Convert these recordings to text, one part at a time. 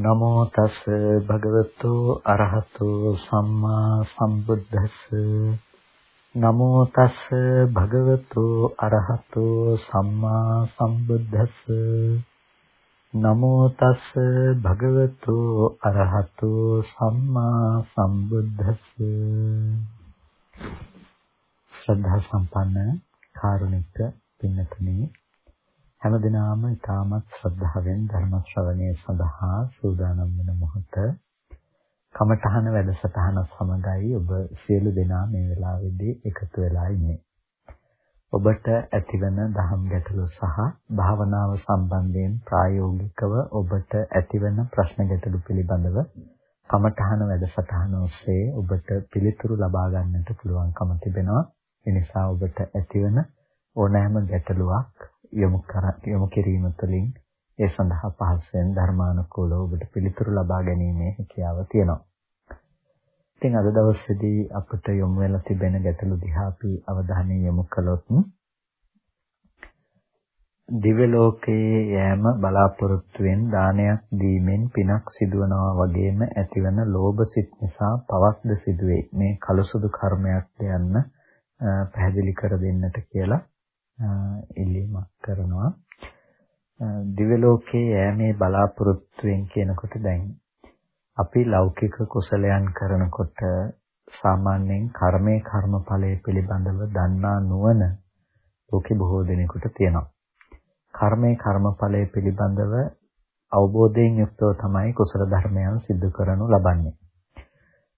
නමෝ තස් භගවතු අරහතෝ සම්මා සම්බුද්දස්ස. නමෝ තස් භගවතු අරහතෝ සම්මා සම්බුද්දස්ස. නමෝ තස් භගවතු අරහතෝ සම්මා සම්බුද්දස්ස. ශ්‍රද්ධා සම්පන්න කාරුණික පින්නතුනි හැමදිනාම ඊටමත් ශ්‍රද්ධාවෙන් ධර්ම ශ්‍රවණය සඳහා සූදානම් වෙන මොහොත කමඨහන වැඩසටහන සමගයි ඔබ සියලු දෙනා මේ වෙලාවේදී එකතු වෙලා ඉන්නේ. ඔබට ඇතිවන දහම් ගැටලු සහ භාවනාව සම්බන්ධයෙන් ප්‍රායෝගිකව ඔබට ඇතිවන ප්‍රශ්න ගැටලු පිළිබඳව කමඨහන වැඩසටහන ඔස්සේ ඔබට පිළිතුරු ලබා ගන්නට පුළුවන්කම තිබෙනවා. ඒ නිසා ඔබට ඇතිවන ඕනෑම ගැටලුවක් යොමු කර යොමු කිරීම තුළින් ඒ සඳහා පහසුවෙන් ධර්මානුකූලව ඔබට පිළිතුරු ලබා ගැනීමේ හැකියාව තියෙනවා. ඉතින් අද දවසේදී අපිට යොමු වෙලා තිබෙන ගැටලු දිහා අපි අවධානය යොමු කළොත් දිව්‍ය ලෝකයේ යෑම බලාපොරොත්තුෙන් දානයක් දීමෙන් පිනක් සිදුවනවා වගේම ඇතිවන ලෝභ සිත් නිසා පවක්ද සිදුවේ. මේ කලසුදු කර්මයක් යන්න පැහැදිලි කර දෙන්නට කියලා ඉල්ලීමක් කරනවා. දිව්‍ය ලෝකයේ යෑමේ බලාපොරොත්තුෙන් කියනකොට දැන් අපි ලෞකික කුසලයන් කරනකොට සාමාන්‍යයෙන් කර්මයේ කර්මඵලයේ පිළිබඳව දන්නා නුවණ ලෝකේ බොහෝ දෙනෙකුට තියෙනවා. කර්මයේ කර්මඵලයේ පිළිබඳව අවබෝධයෙන් යුක්තව තමයි කුසල ධර්මයන් සිදු කරනු ලබන්නේ.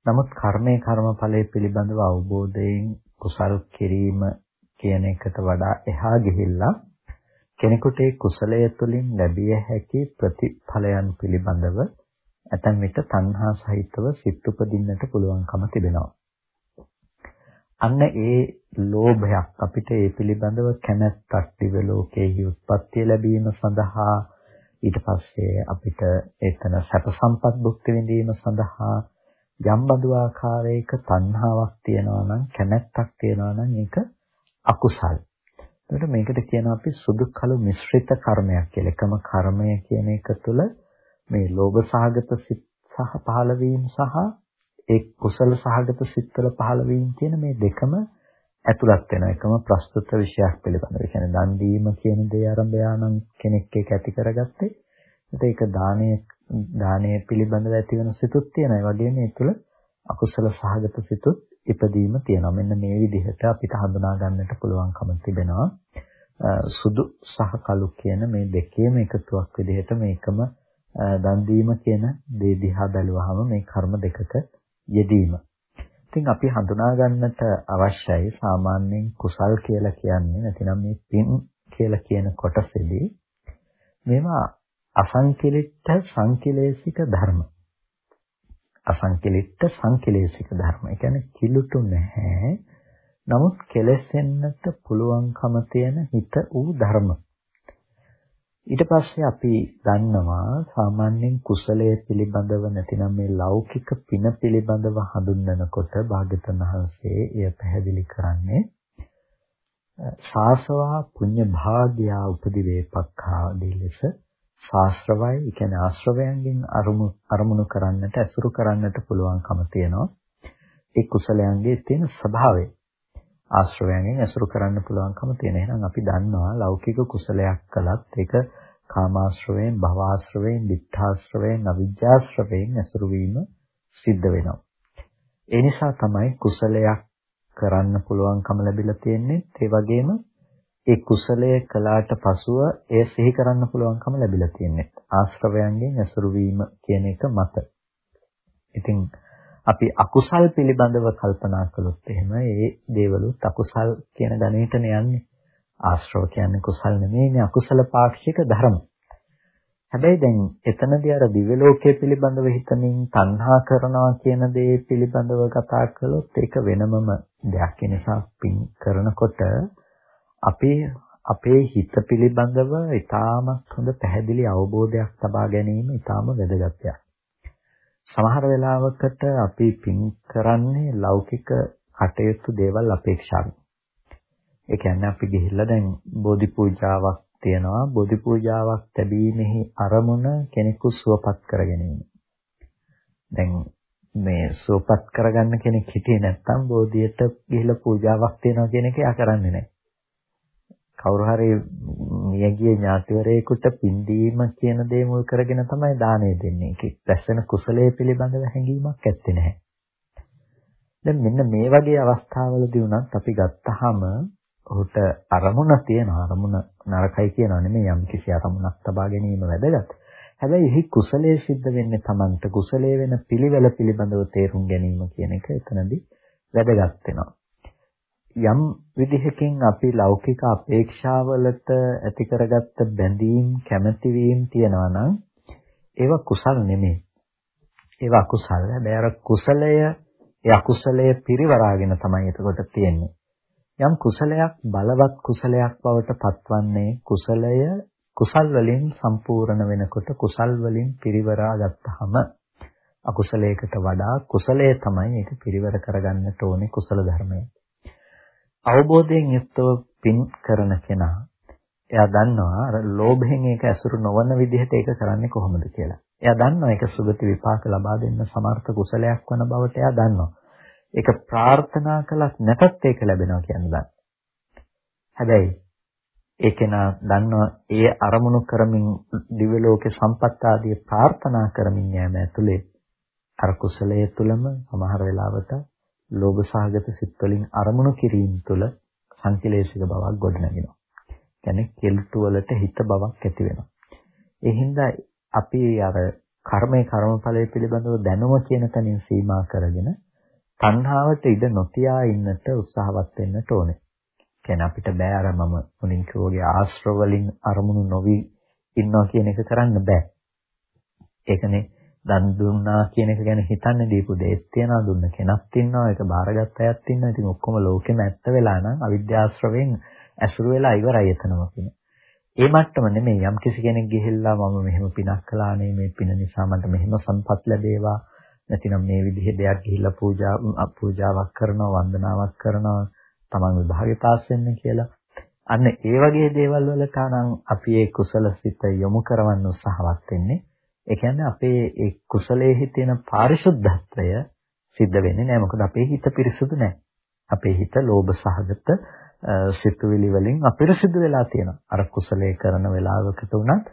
නමුත් කර්මයේ කර්මඵලයේ පිළිබඳව අවබෝධයෙන් කුසල් කිරීම කියන එකට වඩා එහා ගිහිල්ලා කෙනෙකුට ඒ කුසලය තුළින් ලැබිය හැකි ප්‍රතිඵලයන් පිළිබඳව ඇතැම් විට තණ්හා සහිතව සිත් උපදින්නට පුළුවන්කම තිබෙනවා. අන්න ඒ ලෝභයක් අපිට ඒ පිළිබඳව කැමැත්තක් දිව ලෝකයේ උත්පත්ති ලැබීම සඳහා ඊට පස්සේ අපිට එතන සැප සම්පත් භුක්ති විඳීම සඳහා යම් බඳු ආකාරයක තණ්හාවක් තියෙනවා නම් කැමැත්තක් තියෙනවා නම් ඒක අකුසල්. එතකොට මේකට කියනවා අපි සුදු කළු මිශ්‍රිත කර්මයක් කියලා. එකම කර්මය කියන එක තුළ මේ ලෝභ සහගත සිත් සහ පහළ වීම සහ ඒ කුසල සහගත සිත්වල පහළ වීම කියන මේ දෙකම ඇතුළත් වෙන එකම ප්‍රස්තුත විෂයක් පිළිබඳව. ඒ කියන්නේ දන් දීම කියන දේ ආරම්භයා නම් කෙනෙක් ඒක ඇති කරගත්තේ. ඒක දානයේ දානයේ පිළිබඳව ඇති වෙන සිතුත් තියෙනවා. ඒ වගේම ඒ තුළ අකුසල සහගත සිතුත් ඉපදීම තියෙනවා. මෙන්න මේ විදිහට අපිට හඳුනා ගන්නට පුළුවන්කම තිබෙනවා. සුදු සහ කළු කියන මේ දෙකේම එකතුවක් විදිහට මේකම දන් දීම කියන දේ දිහා බැලුවහම මේ කර්ම දෙකක යෙදීම. ඉතින් අපි හඳුනා ගන්නට අවශ්‍යයි සාමාන්‍යයෙන් කුසල් කියලා කියන්නේ නැතිනම් මේ පින් කියලා කියන කොටසෙදී මේවා අසංකලිට සංකලේශික ධර්ම. අසංකලිට සංකලේශික ධර්ම. ඒ කියන්නේ කිලුටු නැහැ. නමුත් කෙලෙසෙන්නට පුළුවන්කම තියෙන හිත වූ ධර්ම. ඊට පස්සේ අපි දන්නවා සාමාන්‍යයෙන් කුසලයේ පිළිබඳව නැතිනම් මේ ලෞකික පින පිළිබඳව හඳුන්වනකොට භාග්‍යවතුන් වහන්සේ එය පැහැදිලි කරන්නේ ශාසවා පුඤ්ඤ භාග්‍යා උපදි වේපක්ඛාදී ලෙස ශාස්ත්‍රවයි, ඒ කියන්නේ ආශ්‍රවයන්ගෙන් අරමුණු කරන්නට, ඇසුරු කරන්නට පුළුවන්කම තියෙනවා. ඒ කුසලයන්ගේ තියෙන ස්වභාවය. ආශ්‍රවයන්ගෙන් ඇසුරු කරන්න පුළුවන්කම තියෙන. එහෙනම් අපි දන්නවා ලෞකික කුසලයක් කළත් ඒක කාමාශ්‍රවයෙන්, භවආශ්‍රවයෙන්, ditthාශ්‍රවයෙන්, අවිජ්ජාශ්‍රවයෙන් ඇසුරු වීම සිද්ධ වෙනවා. ඒ නිසා තමයි කුසලයක් කරන්න පුළුවන්කම ලැබිලා තියෙන්නේ. ඒ වගේම ඒ කුසලය කළාට පසුව එය සිහි කරන්න පුළුවන්කම ලැබිලා තියෙන්නේ. ආශ්‍රවයන්ගෙන් ඇසුරු වීම කියන එක මත. ඉතින් අපි අකුසල් පිළිබඳව කල්පනා කළොත් එහෙම ඒ දේවලුත් අකුසල් කියන ගණේටනේ යන්නේ. ආශ්‍රව කියන්නේ කුසල් නෙමෙයිනේ අකුසල පාක්ෂික ධර්ම. හැබැයි දැන් එතනදී අර දිව්‍ය ලෝකයේ පිළිබඳව හිතමින් තණ්හා කරනවා කියන දේ පිළිබඳව කතා කළොත් ඒක වෙනමම දෙයක්. ඒ නිසා පින් කරනකොට අපේ අපේ හිත පිළිබඳව ඊටාමත් හොඳ පැහැදිලි අවබෝධයක් තබා ගැනීම ඊටාම වැදගත් සමහර වෙලාවකට අපි පින් කරන්නේ ලෞකික කටයුතු දේවල් අපේක්ෂාවෙන්. ඒ කියන්නේ අපි ගිහිල්ලා දැන් බෝධි පූජාවක් තියෙනවා බෝධි පූජාවක් ලැබීමෙහි අරමුණ කෙනෙකු සුවපත් කර ගැනීම. දැන් මේ සුවපත් කරගන්න කෙනෙක් හිටියේ නැත්නම් බෝධියට ගිහිලා පූජාවක් තියනවා කියන එක යා කරන්නේ නැහැ. කවුරු හරි මියගිය ඥාතිවරයෙකුට පින්දීම කියන දේ මුල් කරගෙන තමයි දාණය දෙන්නේ. ඒක දැස්සන කුසලයේ පිළිබඳව හැඟීමක් ඇත්තේ නැහැ. දැන් මෙන්න මේ වගේ අවස්ථාවලදී උනත් අපි ගත්තාම ඔහුට අරමුණ තියෙන අරමුණ නරකයි කියනවා නෙමෙයි යම් කිසි අරමුණක් තබා ගැනීම වැදගත්. හැබැයි එහි කුසලයේ සිද්ධ වෙන්නේ Tamanට කුසලයේ වෙන පිළිවෙල පිළිබඳව තේරුම් ගැනීම කියන එක එතනදී වැදගත් වෙනවා. යම් විදිහකින් අපි ලෞකික අපේක්ෂාවලට ඇති කරගත්ත බැඳීම් කැමැතිවීම් තියනවා නම් ඒවා කුසල නෙමෙයි. ඒවා අකුසල. හැබැයි අර කුසලය ඒ අකුසලය පිරිවරාගෙන තමයි එතකොට තියෙන්නේ. යම් කුසලයක් බලවත් කුසලයක් බවට පත්වන්නේ කුසලය කුසල් වලින් සම්පූර්ණ වෙනකොට කුසල් වලින් පිරිවරා ගත්තාම අකුසලයකට වඩා කුසලය තමයි ඒක පිරිවර කරගන්නට ඕනේ කුසල ධර්මය. අවබෝධයෙන් යුක්තව පින් කරන කෙනා එයා දන්නවා අර ලෝභයෙන් ඒක ඇසුරු නොවන විදිහට ඒක කරන්නේ කොහොමද කියලා. එයා දන්නවා ඒක සුගති විපාක ලබා දෙන්න සමර්ථ කුසලයක් වන බවට එයා දන්නවා. ඒක ප්‍රාර්ථනා කළත් නැතත් ඒක ලැබෙනවා කියන දන්න. හැබැයි ඒකේනා දන්නවා ඒ අරමුණු කරමින් දිව්‍ය ලෝකේ සම්පත් ආදී ප්‍රාර්ථනා කරමින් යෑම ඇතුලේ අර කුසලයේ තුලම සමහර වෙලාවට ලෝභ සහගත සිත් වලින් අරමුණු කිරීම තුල සංකලේශික බවක් ගොඩනගෙනවා. කියන්නේ කෙලතු වලට හිත බවක් ඇති වෙනවා. ඒ හින්දා අපි අර කර්මයේ කර්මඵලයේ පිළිබඳව දැනුම කියන තැනින් සීමා කරගෙන තණ්හාවට ඉඩ නොතියා ඉන්නට උත්සාහවත් වෙන්නට ඕනේ. කියන්නේ අපිට බෑ අර මම මුලින් කිව්වගේ ආශ්‍රව වලින් අරමුණු නොවි ඉන්නවා කියන එක කරන්න බෑ. ඒකනේ දන් දුන්නා කියන එක ගැන හිතන්නේ දීපු දෙයක් තියනවා දුන්න කෙනක් ඉන්නවා ඒක බාරගත් අයත් ඉන්නවා. ඉතින් ඔක්කොම ලෝකෙම ඇත්ත වෙලා නම් අවිද්‍යාශ්‍රවයෙන් ඇසුරු වෙලා ඉවරයි එතනම කියන. ඒ මට්ටම නෙමෙයි යම් කිසි කෙනෙක් ගිහිල්ලා මම මෙහෙම පිනක් කළානේ මේ පින නිසා මට මෙහෙම සම්පත් ලැබේවා නැතිනම් මේ විදිහේ දෙයක් ගිහිල්ලා පූජා පූජාවක් කරනවා වන්දනාවක් කරනවා තමන් විභාගේ පාස් වෙන්න කියලා. අන්න ඒ වගේ දේවල් වලට නම් අපි ඒ කුසල සිත යොමු කරවන්න උත්සාහවත් වෙන්නේ. ඒ කියන්නේ අපේ ඒ කුසලයේ තියෙන පාරිශුද්ධත්වය සිද්ධ වෙන්නේ නැහැ. මොකද අපේ හිත පිරිසුදු නැහැ. අපේ හිත ලෝභ සහගත සිතුවිලි වලින් අපිරිසිදු වෙලා තියෙනවා. අර කුසලයේ කරන වෙලාවකට උනත්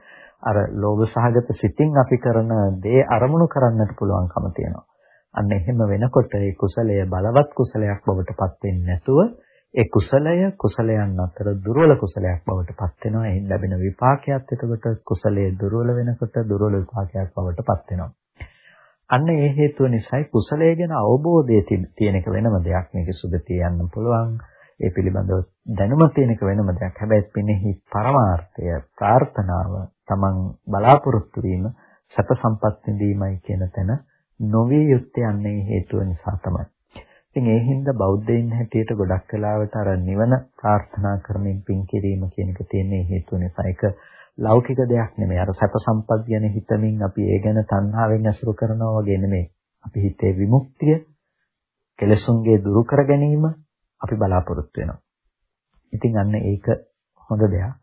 අර ලෝභ සහගත සිතින් අපි කරන දේ අරමුණු කරන්නට පුළුවන්කම තියෙනවා. අන්න එහෙම වෙනකොට ඒ කුසලය බලවත් කුසලයක් බවට පත් වෙන්නේ නැතුව ඒ කුසලය කුසලයන් අතර දුර්වල කුසලයක් බවට පත් වෙනවා. එයින් ලැබෙන විපාකයක් එතකොට කුසලයේ දුර්වල වෙනකොට දුර්වල විපාකයක් බවට පත් වෙනවා. අන්න ඒ හේතුව නිසායි කුසලයේ ගැන අවබෝධය තියෙන එක වෙනම දෙයක්. මේක සුගතිය යන්න පුළුවන්. ඒ පිළිබඳව දැනුම තියෙන එක වෙනම දෙයක්. හැබැයි පිනෙහි පරමාර්ථය ප්‍රාර්ථනාව තමන් බලාපොරොත්තු වීම සැප සම්පත් විඳීමයි කියන තැන නොවිය යුත්තේ යන්නේ හේතුව නිසා තමයි. ඉතින් ඒ හින්දා බෞද්ධයින් හැටියට ගොඩක් වෙලාවට අර නිවන ප්‍රාර්ථනා කරමින් පින් කිරීම කියන එක තියෙන්නේ හේතුව නිසා. ඒක ලෞකික දෙයක් නෙමෙයි. අර සැප සම්පත් ගැන හිතමින් අපි ඒ ගැන තණ්හාවෙන් අසුරු කරනවා වගේ නෙමෙයි. අපි හිතේ විමුක්තිය, කෙලසුන්ගේ දුරු කර ගැනීම අපි බලාපොරොත්තු වෙනවා. ඉතින් අන්න ඒක හොඳ දෙයක්.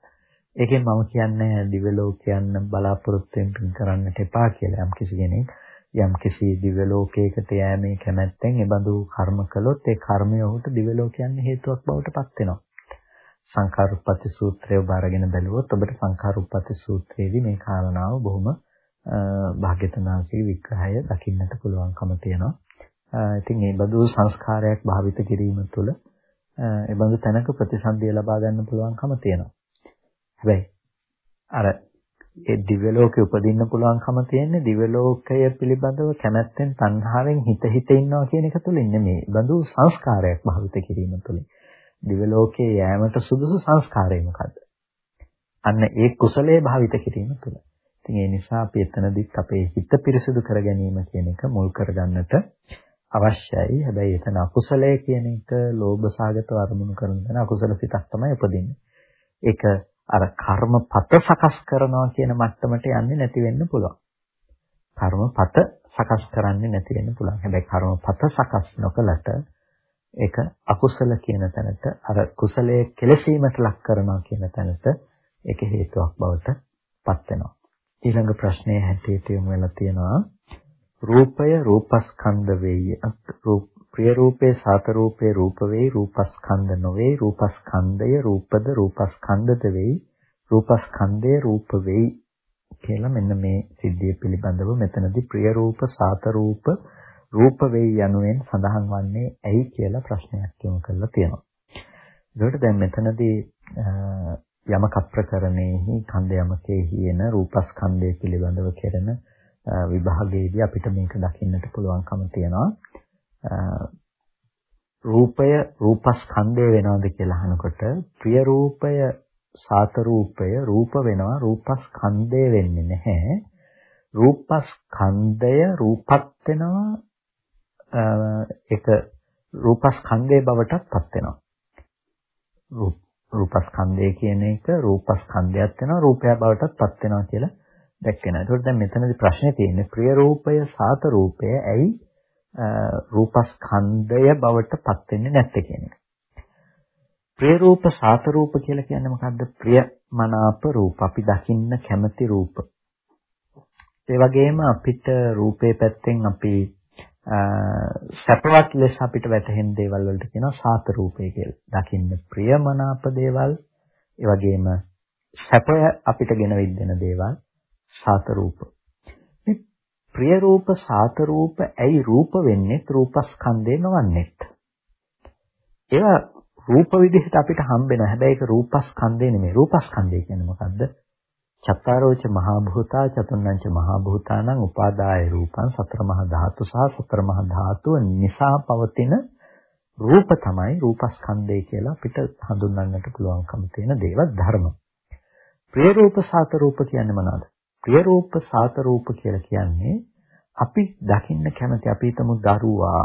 ඒකෙන් මම කියන්නේ දිව්‍ය ලෝකයන් බලාපොරොත්තු වෙන්න කරන්නට එපා කියලා යම් කිසි කෙනෙක් යම් කිසි දිව්‍ය ලෝකයකට යෑමේ කැමැත්තෙන් ඒ බඳු කර්ම කළොත් ඒ කර්මය ඔහුට දිව්‍ය ලෝකයන් හේතුවක් බවට පත් වෙනවා. සංඛාරුප්පති සූත්‍රය ඔබ අරගෙන බැලුවොත් ඔබට සංඛාරුප්පති සූත්‍රයේදී මේ කාරණාව බොහොම භාග්‍යතුනාගේ විග්‍රහය දකින්නට පුළුවන්කම තියෙනවා. ඉතින් මේ බඳු සංස්කාරයක් භාවිත කිරීම තුළ ඒ බඳු තැනක ප්‍රතිසන්දිය ලබා ගන්න පුළුවන්කම තියෙනවා. හැබැයි අර ඒ දිව්‍ය ලෝකේ උපදින්න පුළුවන්කම තියෙන්නේ දිව්‍ය ලෝකය පිළිබඳව කැමැත්තෙන් තණ්හාවෙන් හිත හිත ඉන්නවා කියන එක තුළින් නෙමෙයි. බඳු සංස්කාරයක් භාවිත කිරීම තුළින්. දිව්‍ය ලෝකේ යෑමට සුදුසු සංස්කාරය මොකද්ද? අන්න ඒ කුසලයේ භාවිත කිරීම තුළ. ඉතින් ඒ නිසා අපි එතනදිත් අපේ හිත පිරිසිදු කර ගැනීම කියන එක මුල් කරගන්නට අවශ්‍යයි. හැබැයි එතන අකුසලයේ කියන එක ලෝභ සාගත වර්මුණු කරන තැන අකුසල සිතක් තමයි උපදින්නේ. ඒක අර කර්මපත සකස් කරනවා කියන මට්ටමට යන්නේ නැති වෙන්න පුළුවන්. කර්මපත සකස් කරන්නේ නැති වෙන්න පුළුවන්. හැබැයි කර්මපත සකස් නොකලට ඒක අකුසල කියන තැනට අර කුසලයේ කෙලසීමට ලක් කරනවා කියන තැනට ඒක හේතුවක් බවට පත් වෙනවා. ඊළඟ ප්‍රශ්නයේ හැටියට යොමු වෙලා තියෙනවා රූපය රූපස්කන්ධ වේය. ප්‍රිය රූපේ සාත රූපේ රූප වේයි රූපස්කන්ධ නොවේ රූපස්කන්ධය රූපද රූපස්කන්ධද වෙයි රූපස්කන්ධය රූප වෙයි කියලා මෙන්න මේ සිද්ධිය පිළිබඳව මෙතනදී ප්‍රිය රූප සාත රූප රූප වෙයි යනුවෙන් සඳහන් වන්නේ ඇයි කියලා ප්‍රශ්නයක් යොමු කරලා තියෙනවා. ඒකට දැන් මෙතනදී යමක ප්‍රකරණයෙහි ඛණ්ඩ යමකෙහි එන රූපස්කන්ධය පිළිබඳව කෙරෙන විභාගයේදී අපිට මේක දකින්නට පුළුවන්කම තියෙනවා රූපය රූපස්කන්ධය වෙනවද කියලා අහනකොට ප්‍රිය රූපය සාත රූපය රූප වෙනවා රූපස්කන්ධය වෙන්නේ නැහැ රූපස්කන්ධය රූපත් වෙනවා ඒක රූපස්කන්ධයේ බවටත් පත් වෙනවා රූපස්කන්ධය කියන එක රූපස්කන්ධයක් වෙනවා රූපය බවටත් පත් වෙනවා කියලා දැක්කේනවා. ඒකට දැන් මෙතනදී ප්‍රශ්නේ තියෙන්නේ ප්‍රිය රූපය සාත රූපය ඇයි රූපස්කන්ධය බවට පත් වෙන්නේ නැත්තේ කියන එක. ප්‍රිය රූප සාත රූප කියලා කියන්නේ මොකද්ද? ප්‍රිය මනාප රූප. අපි දකින්න කැමති රූප. ඒ වගේම අපිට රූපේ පැත්තෙන් අපි සැපවත් ලෙස අපිට වැටහෙන දේවල් වලට කියනවා සාත රූපය කියලා. දකින්න ප්‍රියමනාප දේවල්, ඒ වගේම සැපය අපිට ගෙන විද්දෙන දේවල් සාත රූප. මේ ප්‍රිය රූප සාත රූප ඇයි රූප වෙන්නේ රූපස්කන්ධේ නොවන්නේත්? ඒවා රූප විදිහට අපිට හම්බෙන හැබැයි ඒක රූපස්කන්ධේ නෙමෙයි. රූපස්කන්ධය කියන්නේ මොකද්ද? චත්තාරෝච මහා භූතා චතුර්ණංච මහා භූතානං උපාදාය රූපං සතර මහා ධාතු සහ සතර මහා ධාතුව නිසා පවතින රූප තමයි රූපස්කන්ධය කියලා අපිට හඳුන්වන්නට පුළුවන්කම තියෙන දේව ධර්ම. ප්‍රිය රූප සාත රූප කියන්නේ මොනවද? ප්‍රිය රූප සාත රූප කියලා කියන්නේ අපි දකින්න කැමති අපි හිතමු දරුවා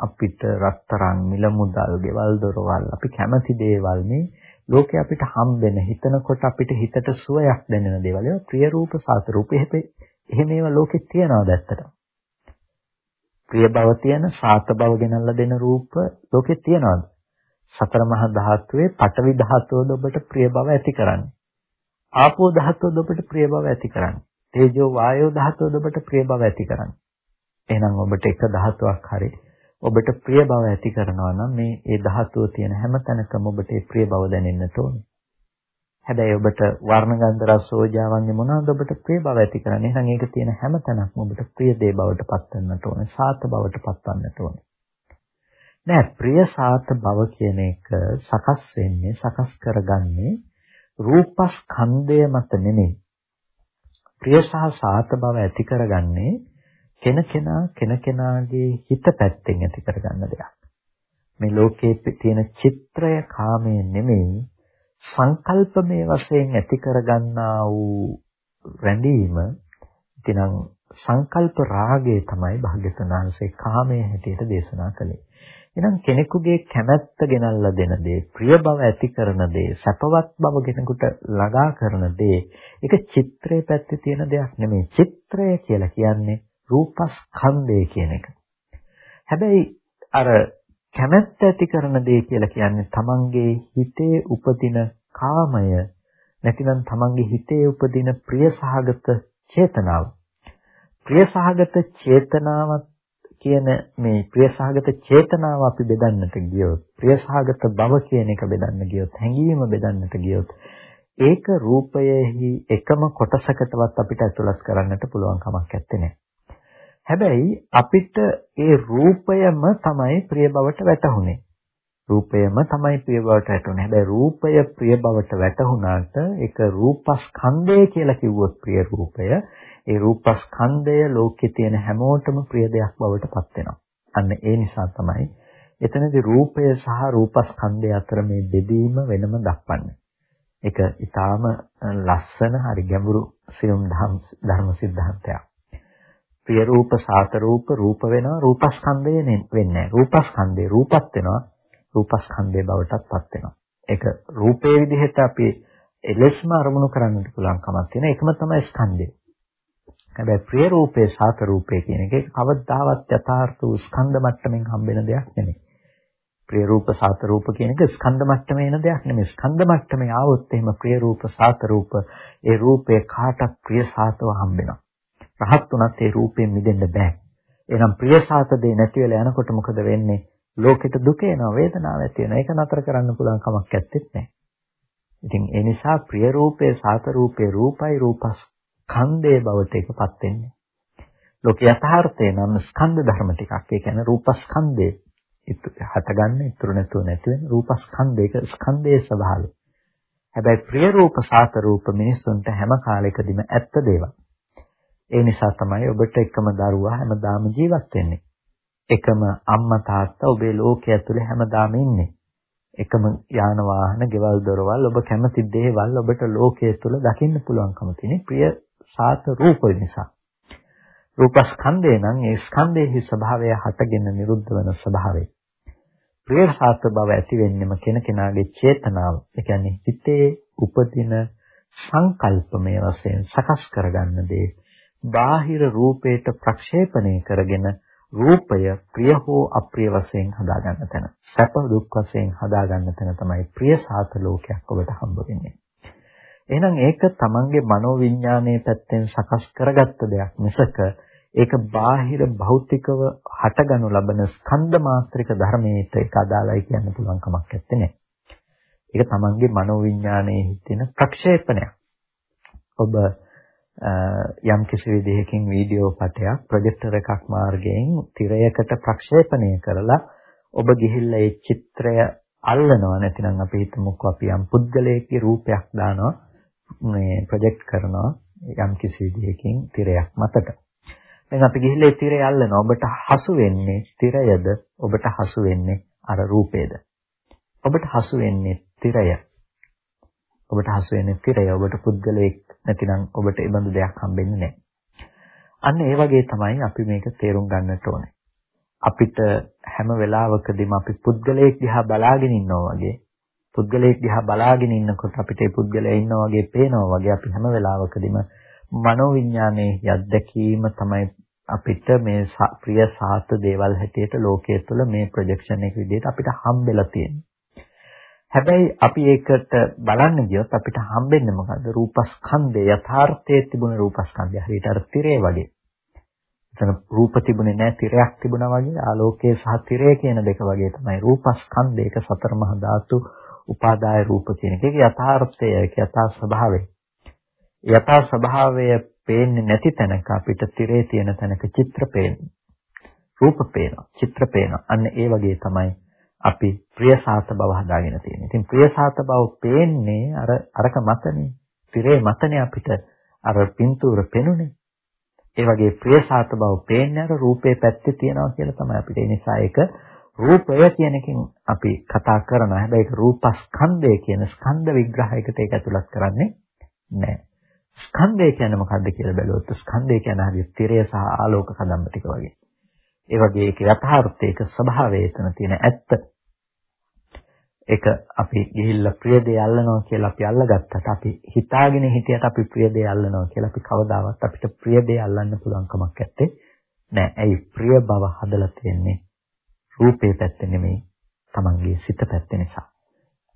අපිට රත්තරන් මිල මුදල් ගෙවල් දොරවල් අපි කැමති දේවල් මේ ලෝකේ අපිට හම්බෙන හිතනකොට අපිට හිතට සුවයක් දැනෙන දේවල් ඒවා ප්‍රිය රූප සාත රූප එහෙම ඒවා ලෝකේ තියනවාද ඇත්තට ප්‍රිය බව තියෙන සාත බව ගෙනල්ලා දෙන රූප ලෝකේ තියනවාද? සතර මහා ධාතුවේ පඨවි ධාතුවද ඔබට ප්‍රිය බව ඇති කරන්නේ? ආපෝ ධාතුවද ඔබට ප්‍රිය බව ඇති කරන්නේ තේජෝ වායෝ ධාතුවද ඔබට ප්‍රිය බව ඇති කරන්නේ එහෙනම් ඔබට එක ධාතුවක් හරියි ඔබට ප්‍රිය බව ඇති කරනවා නම් මේ ඒ ධාතුව තියෙන හැම තැනකම ඔබට ඒ ප්‍රිය බව දැනෙන්නට ඕනේ. හැබැයි ඔබට වර්ණ ගන්ධ රස ඕජාවන්ගේ මොනවාද ඔබට ප්‍රිය බව ඇති කරන්නේ? එහෙනම් ඒක තියෙන හැම තැනක්ම ඔබට ප්‍රිය දේ බවට පත් වෙන්නට ඕනේ. සාත බවට පත් වන්නට ඕනේ. නෑ ප්‍රිය සාත බව කියන එක සකස් වෙන්නේ සකස් කරගන්නේ රූපස්කන්ධය මත නෙමෙයි. ප්‍රිය සහ සාත බව ඇති කරගන්නේ කෙනකෙනා කෙනකෙනාගේ හිත පැත්තෙන් ඇති කරගන්න දෙයක්. මේ ලෝකයේ තියෙන චිත්‍රය කාමයේ නෙමෙයි සංකල්පමේ වශයෙන් ඇති කරගන්නා වූ රැඳීම ඉතිනම් සංකල්ප රාගය තමයි භාග්‍යවතුන් වහන්සේ කාමයේ හැටියට දේශනා කළේ. එහෙනම් කෙනෙකුගේ කැමැත්ත ගෙනල්ලා දෙන දේ, ප්‍රිය බව ඇති කරන දේ, සැපවත් බව කෙනෙකුට ළඟා කරන දේ, ඒක චිත්‍රයේ පැත්තේ තියෙන දෙයක් නෙමෙයි. චිත්‍රය කියලා කියන්නේ රූපස්කන්ධය කියන එක. හැබැයි අර කැමැත්ත ඇති කරන දේ කියලා කියන්නේ තමන්ගේ හිතේ උපදින කාමය නැතිනම් තමන්ගේ හිතේ උපදින ප්‍රියසහගත චේතනාව. ප්‍රියසහගත චේතනාවත් කියන මේ ප්‍රියසහගත චේතනාව අපි බෙදන්නට ගියොත් ප්‍රියසහගත බව කියන එක බෙදන්න ගියොත් හැඟීම බෙදන්නට ගියොත් ඒක රූපයෙහි එකම කොටසකටවත් අපිට ඇතුළත් කරන්නට පුළුවන් කමක් නැත්තේ. හැබැයි අපිට ඒ රූපයම තමයි ප්‍රිය බවට වැටහුනේ. රූපයම තමයි ප්‍රිය බවට වැටුනේ. හැබැයි රූපය ප්‍රිය බවට වැටුණාට ඒක රූපස්කන්ධය කියලා කිව්වොත් ප්‍රිය රූපය, ඒ රූපස්කන්ධය ලෝකේ තියෙන හැමෝටම ප්‍රිය දෙයක් බවට පත් වෙනවා. අන්න ඒ නිසා තමයි එතනදී රූපය සහ රූපස්කන්ධය අතර මේ බෙදීම වෙනම දක්වන්නේ. ඒක ඊටාම ලස්සන හරි ගැඹුරු සියුම් ධර්ම සිද්ධාන්තයක්. ප්‍රිය රූප සාත රූප රූප වෙනවා රූපස්කන්ධය වෙන්නේ රූපස්කන්ධේ රූපත් වෙනවා රූපස්කන්ධයේ බවටත් පත් වෙනවා ඒක රූපේ විදිහට අපි එලෙස්ම අරමුණු කරන්නට පුළුවන් කමක් තියෙන එකම තමයි ස්කන්ධය හැබැයි ප්‍රිය රූපේ සාත රූපේ කියන එක කවදාවත් යථාර්ථ වූ ස්කන්ධ මට්ටමින් හම්බෙන දෙයක් නෙමෙයි ප්‍රිය රූප සාත රූප කියන එක ස්කන්ධ මට්ටමේ එන දෙයක් නෙමෙයි. ස්කන්ධ මට්ටමේ ආවොත් එහෙම ප්‍රිය රූප සාත රූප ඒ රූපේ කාටත් ප්‍රිය සාතව හම්බෙනවා. රහත් උනත් ඒ රූපයෙන් මිදෙන්න බෑ. එහෙනම් ප්‍රිය සාත දෙය නැති වෙලා යනකොට මොකද වෙන්නේ? ලෝකෙට දුක එනවා, වේදනාවක් ඇති වෙනවා. ඒක නතර කරන්න පුළුවන් කමක් නැත්තේ නෑ. ඉතින් ඒ නිසා ප්‍රිය රූපේ සාත රූපේ රූපයි රූපස් ස්කන්ධයේ බවට එකපත් වෙන්නේ. ලෝක යථාර්ථය නම් ස්කන්ධ ධර්ම ටිකක්. ඒ කියන්නේ රූපස්කන්ධය. හටගන්න ඉතුරු නැතුව නැති වෙන රූපස්කන්ධයක ස්කන්ධයේ ස්වභාවය. හැබැයි ප්‍රිය රූප සාත රූප මිනිස්සුන්ට හැම කාලයකදීම ඇත්ත දේවල්. ඒ නිසා තමයි ඔබට එකම දරුවා හැමදාම ජීවත් වෙන්නේ. එකම අම්මා තාත්තා ඔබේ ලෝකයේ ඇතුලේ හැමදාම ඉන්නේ. එකම යාන වාහන, ගෙවල් දොරවල් ඔබ කැමති දේවල් ඔබට ලෝකයේ තුල දකින්න පුළුවන්කම තියෙන ප්‍රිය සාත රූප නිසා. රූපස්කන්ධය නම් ඒ ස්කන්ධයේ ස්වභාවය හටගෙන නිරුද්ධ වෙන ස්වභාවය. ප්‍රේරසාත බව ඇති වෙන්නෙම කෙනකෙනාගේ චේතනාව. ඒ කියන්නේ හිතේ උපදින සංකල්පමය වශයෙන් සකස් කරගන්න දේ බාහිර රූපයට ප්‍රක්ෂේපණය කරගෙන රූපය ප්‍රිය හෝ අප්‍රිය වශයෙන් හදාගන්න තැන. සැප දුක් වශයෙන් හදාගන්න තැන තමයි ප්‍රියසාත ලෝකයක් ඔබට හම්බ වෙන්නේ. එහෙනම් ඒක තමන්ගේ මනෝවිඤ්ඤාණයේ පැත්තෙන් සකස් කරගත්ත දෙයක් මිසක ඒක බාහිර භෞතිකව හටගනු ලබන ස්කන්ධ මාත්‍රික ධර්මයට ඒක අදාළයි කියන්න පුළුවන් කමක් නැත්තේ. ඒක තමන්ගේ මනෝවිඤ්ඤාණයේ තියෙන ප්‍රක්ෂේපණයක්. ඔබ යම් කිසි විදිහකින් වීඩියෝ පටයක් ප්‍රොජෙක්ටර් එකක් මාර්ගයෙන් තිරයකට ප්‍රක්ෂේපණය කරලා ඔබ ගිහිල්ලා ඒ චිත්‍රය අල්ලනවා නැතිනම් අපි හිතමුකෝ අපි යම් පුද්ගලයෙක්ගේ රූපයක් දානවා මේ ප්‍රොජෙක්ට් කරනවා යම් කිසි විදිහකින් තිරයක් මතට. දැන් අපි ගිහිල්ලා ඒ තිරය අල්ලනවා. ඔබට හසු වෙන්නේ තිරයද? ඔබට හසු වෙන්නේ අර රූපේද? ඔබට හසු වෙන්නේ තිරය. ඔබට හසු වෙන්නේ තිරය. ඔබට පුද්ගලයෙක් නැතිනම් ඔබට ඒ බඳු දෙයක් හම්බෙන්නේ නැහැ. අන්න ඒ වගේ තමයි අපි මේක තේරුම් ගන්නට ඕනේ. අපිට හැම වෙලාවකදීම අපි පුද්ගලයෙක් දිහා බලාගෙන ඉන්නවා වගේ පුද්ගලයෙක් දිහා බලාගෙන ඉන්නකොට අපිට ඒ පුද්ගලයා ඉන්නවා වගේ පේනවා වගේ අපි හැම වෙලාවකදීම මනෝවිඤ්ඤාණයේ යද්දකීම තමයි අපිට මේ ප්‍රිය සාත දේවල් හැටියට ලෝකයේ තුළ මේ ප්‍රොජෙක්ෂන් එක විදිහට අපිට හම්බෙලා තියෙනවා. හැබැයි අපි ඒකට බලන්න ගියොත් අපිට හම්බෙන්නේ මොකද්ද? රූපස්කන්ධය යථාර්ථයේ තිබුණ රූපස්කන්ධය. හරියට අර තිරේ වගේ. එතන රූප තිබුණේ නැහැ තිරයක් තිබුණා වගේ ආලෝකයේ සහ තිරය කියන දෙක වගේ තමයි රූපස්කන්ධයක සතර මහා ධාතු උපාදාය රූප කියන එක. ඒක යථාර්ථය, ඒක යථා ස්වභාවය. යථා ස්වභාවය පේන්නේ නැති තැනක අපිට තිරේ තියෙන තැනක චිත්‍ර පේනවා. රූප පේනවා, චිත්‍ර පේනවා. අන්න ඒ වගේ තමයි අපි ප්‍රියසාත බව හදාගෙන තියෙන්නේ. ඉතින් ප්‍රියසාත බව පේන්නේ අර අරක මතනේ. තිරේ මතනේ අපිට අර පින්තූර පෙනුනේ. ඒ වගේ ප්‍රියසාත බව පේන්නේ අර රූපේ පැත්තේ තියනවා කියලා තමයි අපිට. ඒ නිසා ඒක රූපය කියන එකෙන් අපි කතා කරනවා. හැබැයි ඒක රූපස්කන්ධය කියන ස්කන්ධ විග්‍රහයකට ඒක ඇතුළත් කරන්නේ නැහැ. ස්කන්ධය කියන්නේ මොකද්ද කියලා බැලුවොත් ස්කන්ධය කියන්නේ හරියට තිරය සහ ආලෝක කදම්බ ටික වගේ. ඒ වගේ ඒක යථාර්ථයක ස්වභාවය එතන තියෙන ඇත්ත. ඒක අපි ගිහිල්ලා ප්‍රිය දේ අල්ලනවා කියලා අපි අල්ලගත්තට අපි හිතාගෙන හිටියට අපි ප්‍රිය දේ අල්ලනවා කියලා අපි කවදාවත් අපිට ප්‍රිය දේ අල්ලන්න පුළුවන් කමක් නැත්තේ නෑ. ඇයි ප්‍රිය බව හදලා තියෙන්නේ රූපේ පැත්තේ නෙමෙයි තමන්ගේ සිත පැත්තේ නිසා.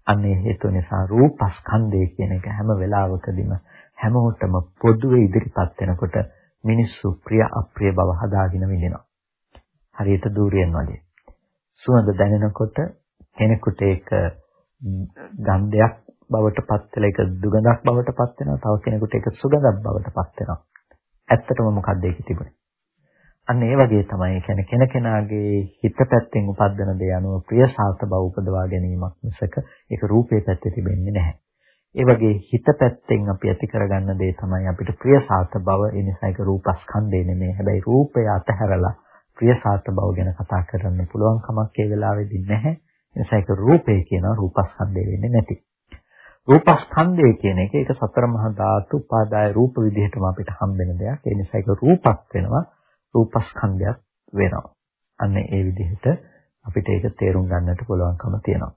අන්නේ හේතුව නිසා රූපස්කන්ධය කියන එක හැම වෙලාවකදීම හැමෝටම පොදුවේ ඉදිරිපත් වෙනකොට මිනිස්සු ප්‍රිය අප්‍රිය බව හදාගෙන විඳිනවා. හරියට දූරියෙන් වගේ. සුවඳ දැනෙනකොට කෙනෙකුට ඒක ගන්ධයක් බවට පත් වෙලා ඒක දුගඳක් බවට පත් වෙනවා. තව කෙනෙකුට ඒක සුගඳක් බවට පත් වෙනවා. ඇත්තටම මොකක්ද ඒක තිබුණේ? අන්න ඒ වගේ තමයි කියන්නේ කෙනකෙනාගේ හිත පැත්තෙන් උපදින දේ අනුව ප්‍රිය සාත බව උපදවා ගැනීමක් මිසක ඒක රූපේ පැත්තේ තිබෙන්නේ නැහැ. ඒ වගේ හිත පැත්තෙන් අපි ඇති කරගන්න දේ තමයි අපිට ප්‍රියසාත බව. ඒ නිසා ඒක රූපස්කන්ධය නෙමෙයි. හැබැයි රූපය අතහැරලා ප්‍රියසාත බව ගැන කතා කරන්න පුළුවන් කමක් ඒ වෙලාවේදී නැහැ. ඒ නිසා ඒක රූපය කියන රූපස්කන්ධය වෙන්නේ නැති. රූපස්කන්ධය කියන එක ඒක සතර මහා ධාතු උපාදාය රූප විදිහටම අපිට හම්බෙන දෙයක්. ඒ නිසා ඒක රූපක් වෙනවා. රූපස්කන්ධයක් වෙනවා. අන්න ඒ විදිහට අපිට ඒක තේරුම් ගන්නට පුළුවන්කම තියෙනවා.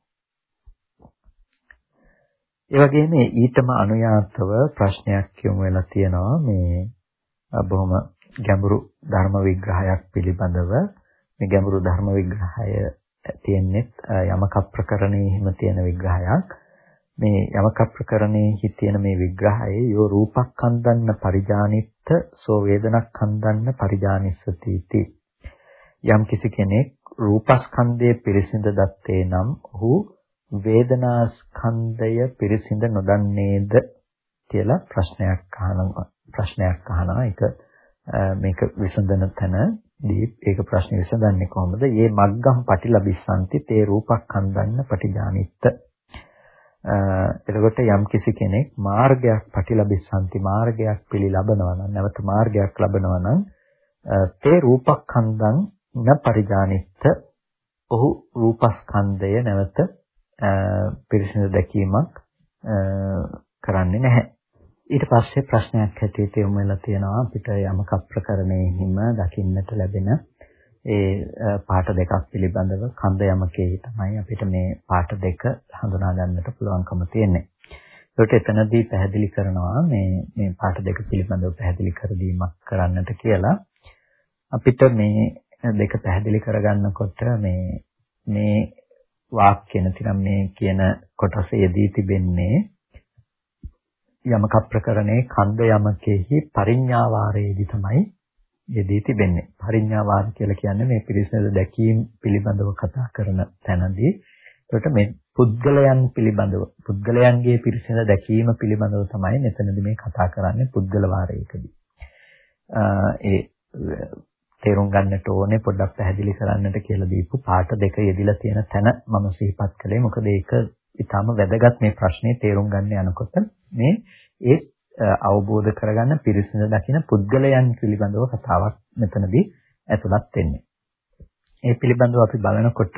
ඒ වගේම ඊටම අනුයාතව ප්‍රශ්නයක් යොමු වෙලා තියෙනවා මේ බොහොම ගැඹුරු ධර්ම විග්‍රහයක් පිළිබඳව මේ ගැඹුරු ධර්ම විග්‍රහය තියෙන්නේ යමක ප්‍රකරණයෙහිම තියෙන විග්‍රහයක්. මේ යමක ප්‍රකරණයෙහි තියෙන මේ විග්‍රහයේ යෝ රූපක්ඛන්දන්න පරිජානිත්ත සෝ වේදනක්ඛන්දන්න පරිජානිස්සති යම් කිසි කෙනෙක් රූපස්කන්ධයේ පිරිසිඳ දත්තේ නම් ඔහු වේදනාස්කන්ධය පිරිසිඳ නොදන්නේද කියලා ප්‍රශ්නයක් අහනවා ප්‍රශ්නයක් අහනවා ඒක මේක විසඳන තැනදී ඒක ප්‍රශ්නේ විසඳන්නේ කොහොමද? "යේ මග්ගම් පටිලබිස්සanti තේ රූපක්ඛන්දන්න පටිජානිත්ත." එතකොට යම් කිසි කෙනෙක් මාර්ගයක් පටිලබිස්සanti මාර්ගයක් පිළිලබනවා නම් නැවත මාර්ගයක් ලබනවා නම් තේ රූපක්ඛන්දං න පරිජානිත්ත ඔහු රූපස්කන්ධය නැවත පිරිසිදු දැකීමක් කරන්නේ නැහැ. ඊට පස්සේ ප්‍රශ්නයක් හැටියට යොමු වෙලා තියෙනවා අපිට යමක ප්‍රකරණයෙහිම දකින්නට ලැබෙන ඒ පාට දෙකක් පිළිබඳව කන්ද යමකේ තමයි අපිට මේ පාට දෙක හඳුනා ගන්නට පුළුවන්කම තියෙන්නේ. ඒකට එතනදී පැහැදිලි කරනවා මේ මේ පාට දෙක පිළිබඳව පැහැදිලි කර දීමක් කරන්නට කියලා. අපිට මේ දෙක පැහැදිලි කරගන්නකොට මේ මේ වාක්‍ය නැතිනම් මේ කියන කොටස යෙදී තිබෙන්නේ යමක ප්‍රකරණේ කන්ද යමකෙහි පරිඥාවාරයේදී තමයි යෙදී තිබෙන්නේ. පරිඥාවාර කියලා කියන්නේ මේ පිරිසිදු දැකීම් පිළිබඳව කතා කරන තැනදී ඒකට මේ පුද්ගලයන් පිළිබඳව පුද්ගලයන්ගේ පිරිසිදු දැකීම පිළිබඳව තමයි මෙතනදී මේ කතා කරන්නේ පුද්ගල වාරයකදී. ඒ තේරුම් ගන්නට ඕනේ පොඩ්ඩක් පැහැදිලි කරන්නට කියලා දීපු පාට දෙක යෙදිලා තියෙන තැන මම සිහිපත් කළේ මොකද ඒක ඊටාම වැදගත් මේ ප්‍රශ්නේ තේරුම් ගන්න යනකොට මේ ඒ අවබෝධ කරගන්න පිරිසිදු දකින පුද්ගලයන් පිළිබඳව කතාවක් මෙතනදී ඇතුළත් වෙන්නේ. ඒ පිළිබඳව අපි බලනකොට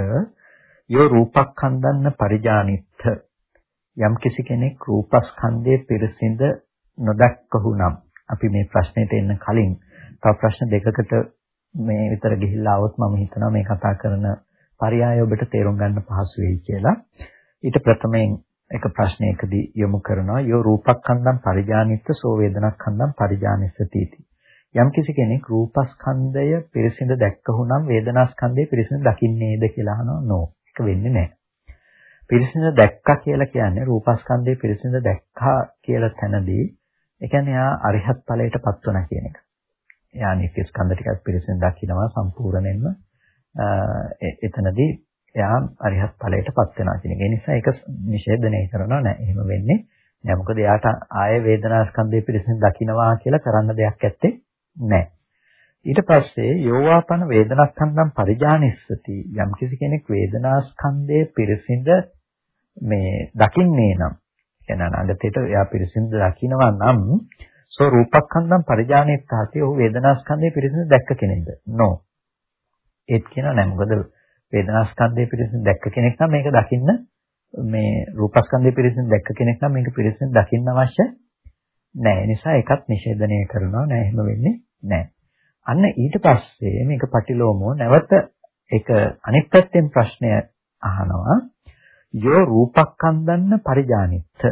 යෝ රූපක්ඛන්දන්න පරිජානිත්ත යම් කිසි කෙනෙක් රූපස්කන්ධයේ පිරිසිඳ නොදක්කහු නම් අපි මේ ප්‍රශ්නෙට එන්න කලින් තව ප්‍රශ්න දෙකකට මේ විතර ගිහිල්ලා આવොත් මම හිතනවා මේ කතා කරන පරයය ඔබට තේරුම් ගන්න පහසු වෙයි කියලා. ඊට ප්‍රථමයෙන් එක ප්‍රශ්නයකදී යොමු කරනවා. යෝ රූපස්කන්ධම් පරිජානිත්ත සෝ වේදනස්කන්ධම් පරිජානිස්සති යම් කිසි කෙනෙක් රූපස්කන්ධය පිරිසිඳ දැක්කහුනම් වේදනාස්කන්ධය පිරිසිඳ දකින්නේද කියලා අහනවා? නෝ ඒක වෙන්නේ නැහැ. පිරිසිඳ දැක්කා කියලා කියන්නේ රූපස්කන්ධය පිරිසිඳ දැක්කා කියලා තැනදී ඒ කියන්නේ යා අරිහත් ඵලයටපත් වුණා කියන එක. යා නිත්‍ය ස්කන්ධ ටිකක් පිරිසිඳ දකිනවා සම්පූර්ණයෙන්ම. එතනදී එයා අරිහත් ඵලයටපත් වෙනවා කියන එක. ඒ නිසා ඒක නිෂේධනය කරනවා නෑ. එහෙම වෙන්නේ නෑ. මොකද එයාට ආය වේදනා ස්කන්ධය පිරිසිදු දකින්නවා කියලා කරන්න දෙයක් ඇත්තේ නෑ. ඊට පස්සේ යෝවාපන වේදනාස්කන්ධම් පරිජානිස්සති යම් කිසි කෙනෙක් වේදනාස්කන්ධයේ පිරිසිඳ මේ දකින්නේ නම් කියන අනාගතයට එයා පිරිසිඳ දකින්නවා නම් සෝ රූපස්කන්ධම් පරිජානෙත්තාති ඔහු වේදනාස්කන්ධයේ පිරිසිඳ දැක්ක කෙනෙක්ද නෝ ඒත් කියනවා නෑ මොකද වේදනාස්කන්ධය පිරිසිදු දැක්ක කෙනෙක් නම් මේක දකින්න මේ රූපස්කන්ධය පිරිසිදු දැක්ක කෙනෙක් නම් මේක පිරිසිදු දකින්න අවශ්‍ය නැහැ. නිසා ඒකත් නිෂේධනය කරනවා නෑ එහෙම වෙන්නේ නෑ. අන්න ඊට පස්සේ මේක පටිලෝමෝ නැවත ඒක අනිත් පැත්තෙන් ප්‍රශ්නය අහනවා යෝ රූපස්කන්ධන්න පරිජානිත්ත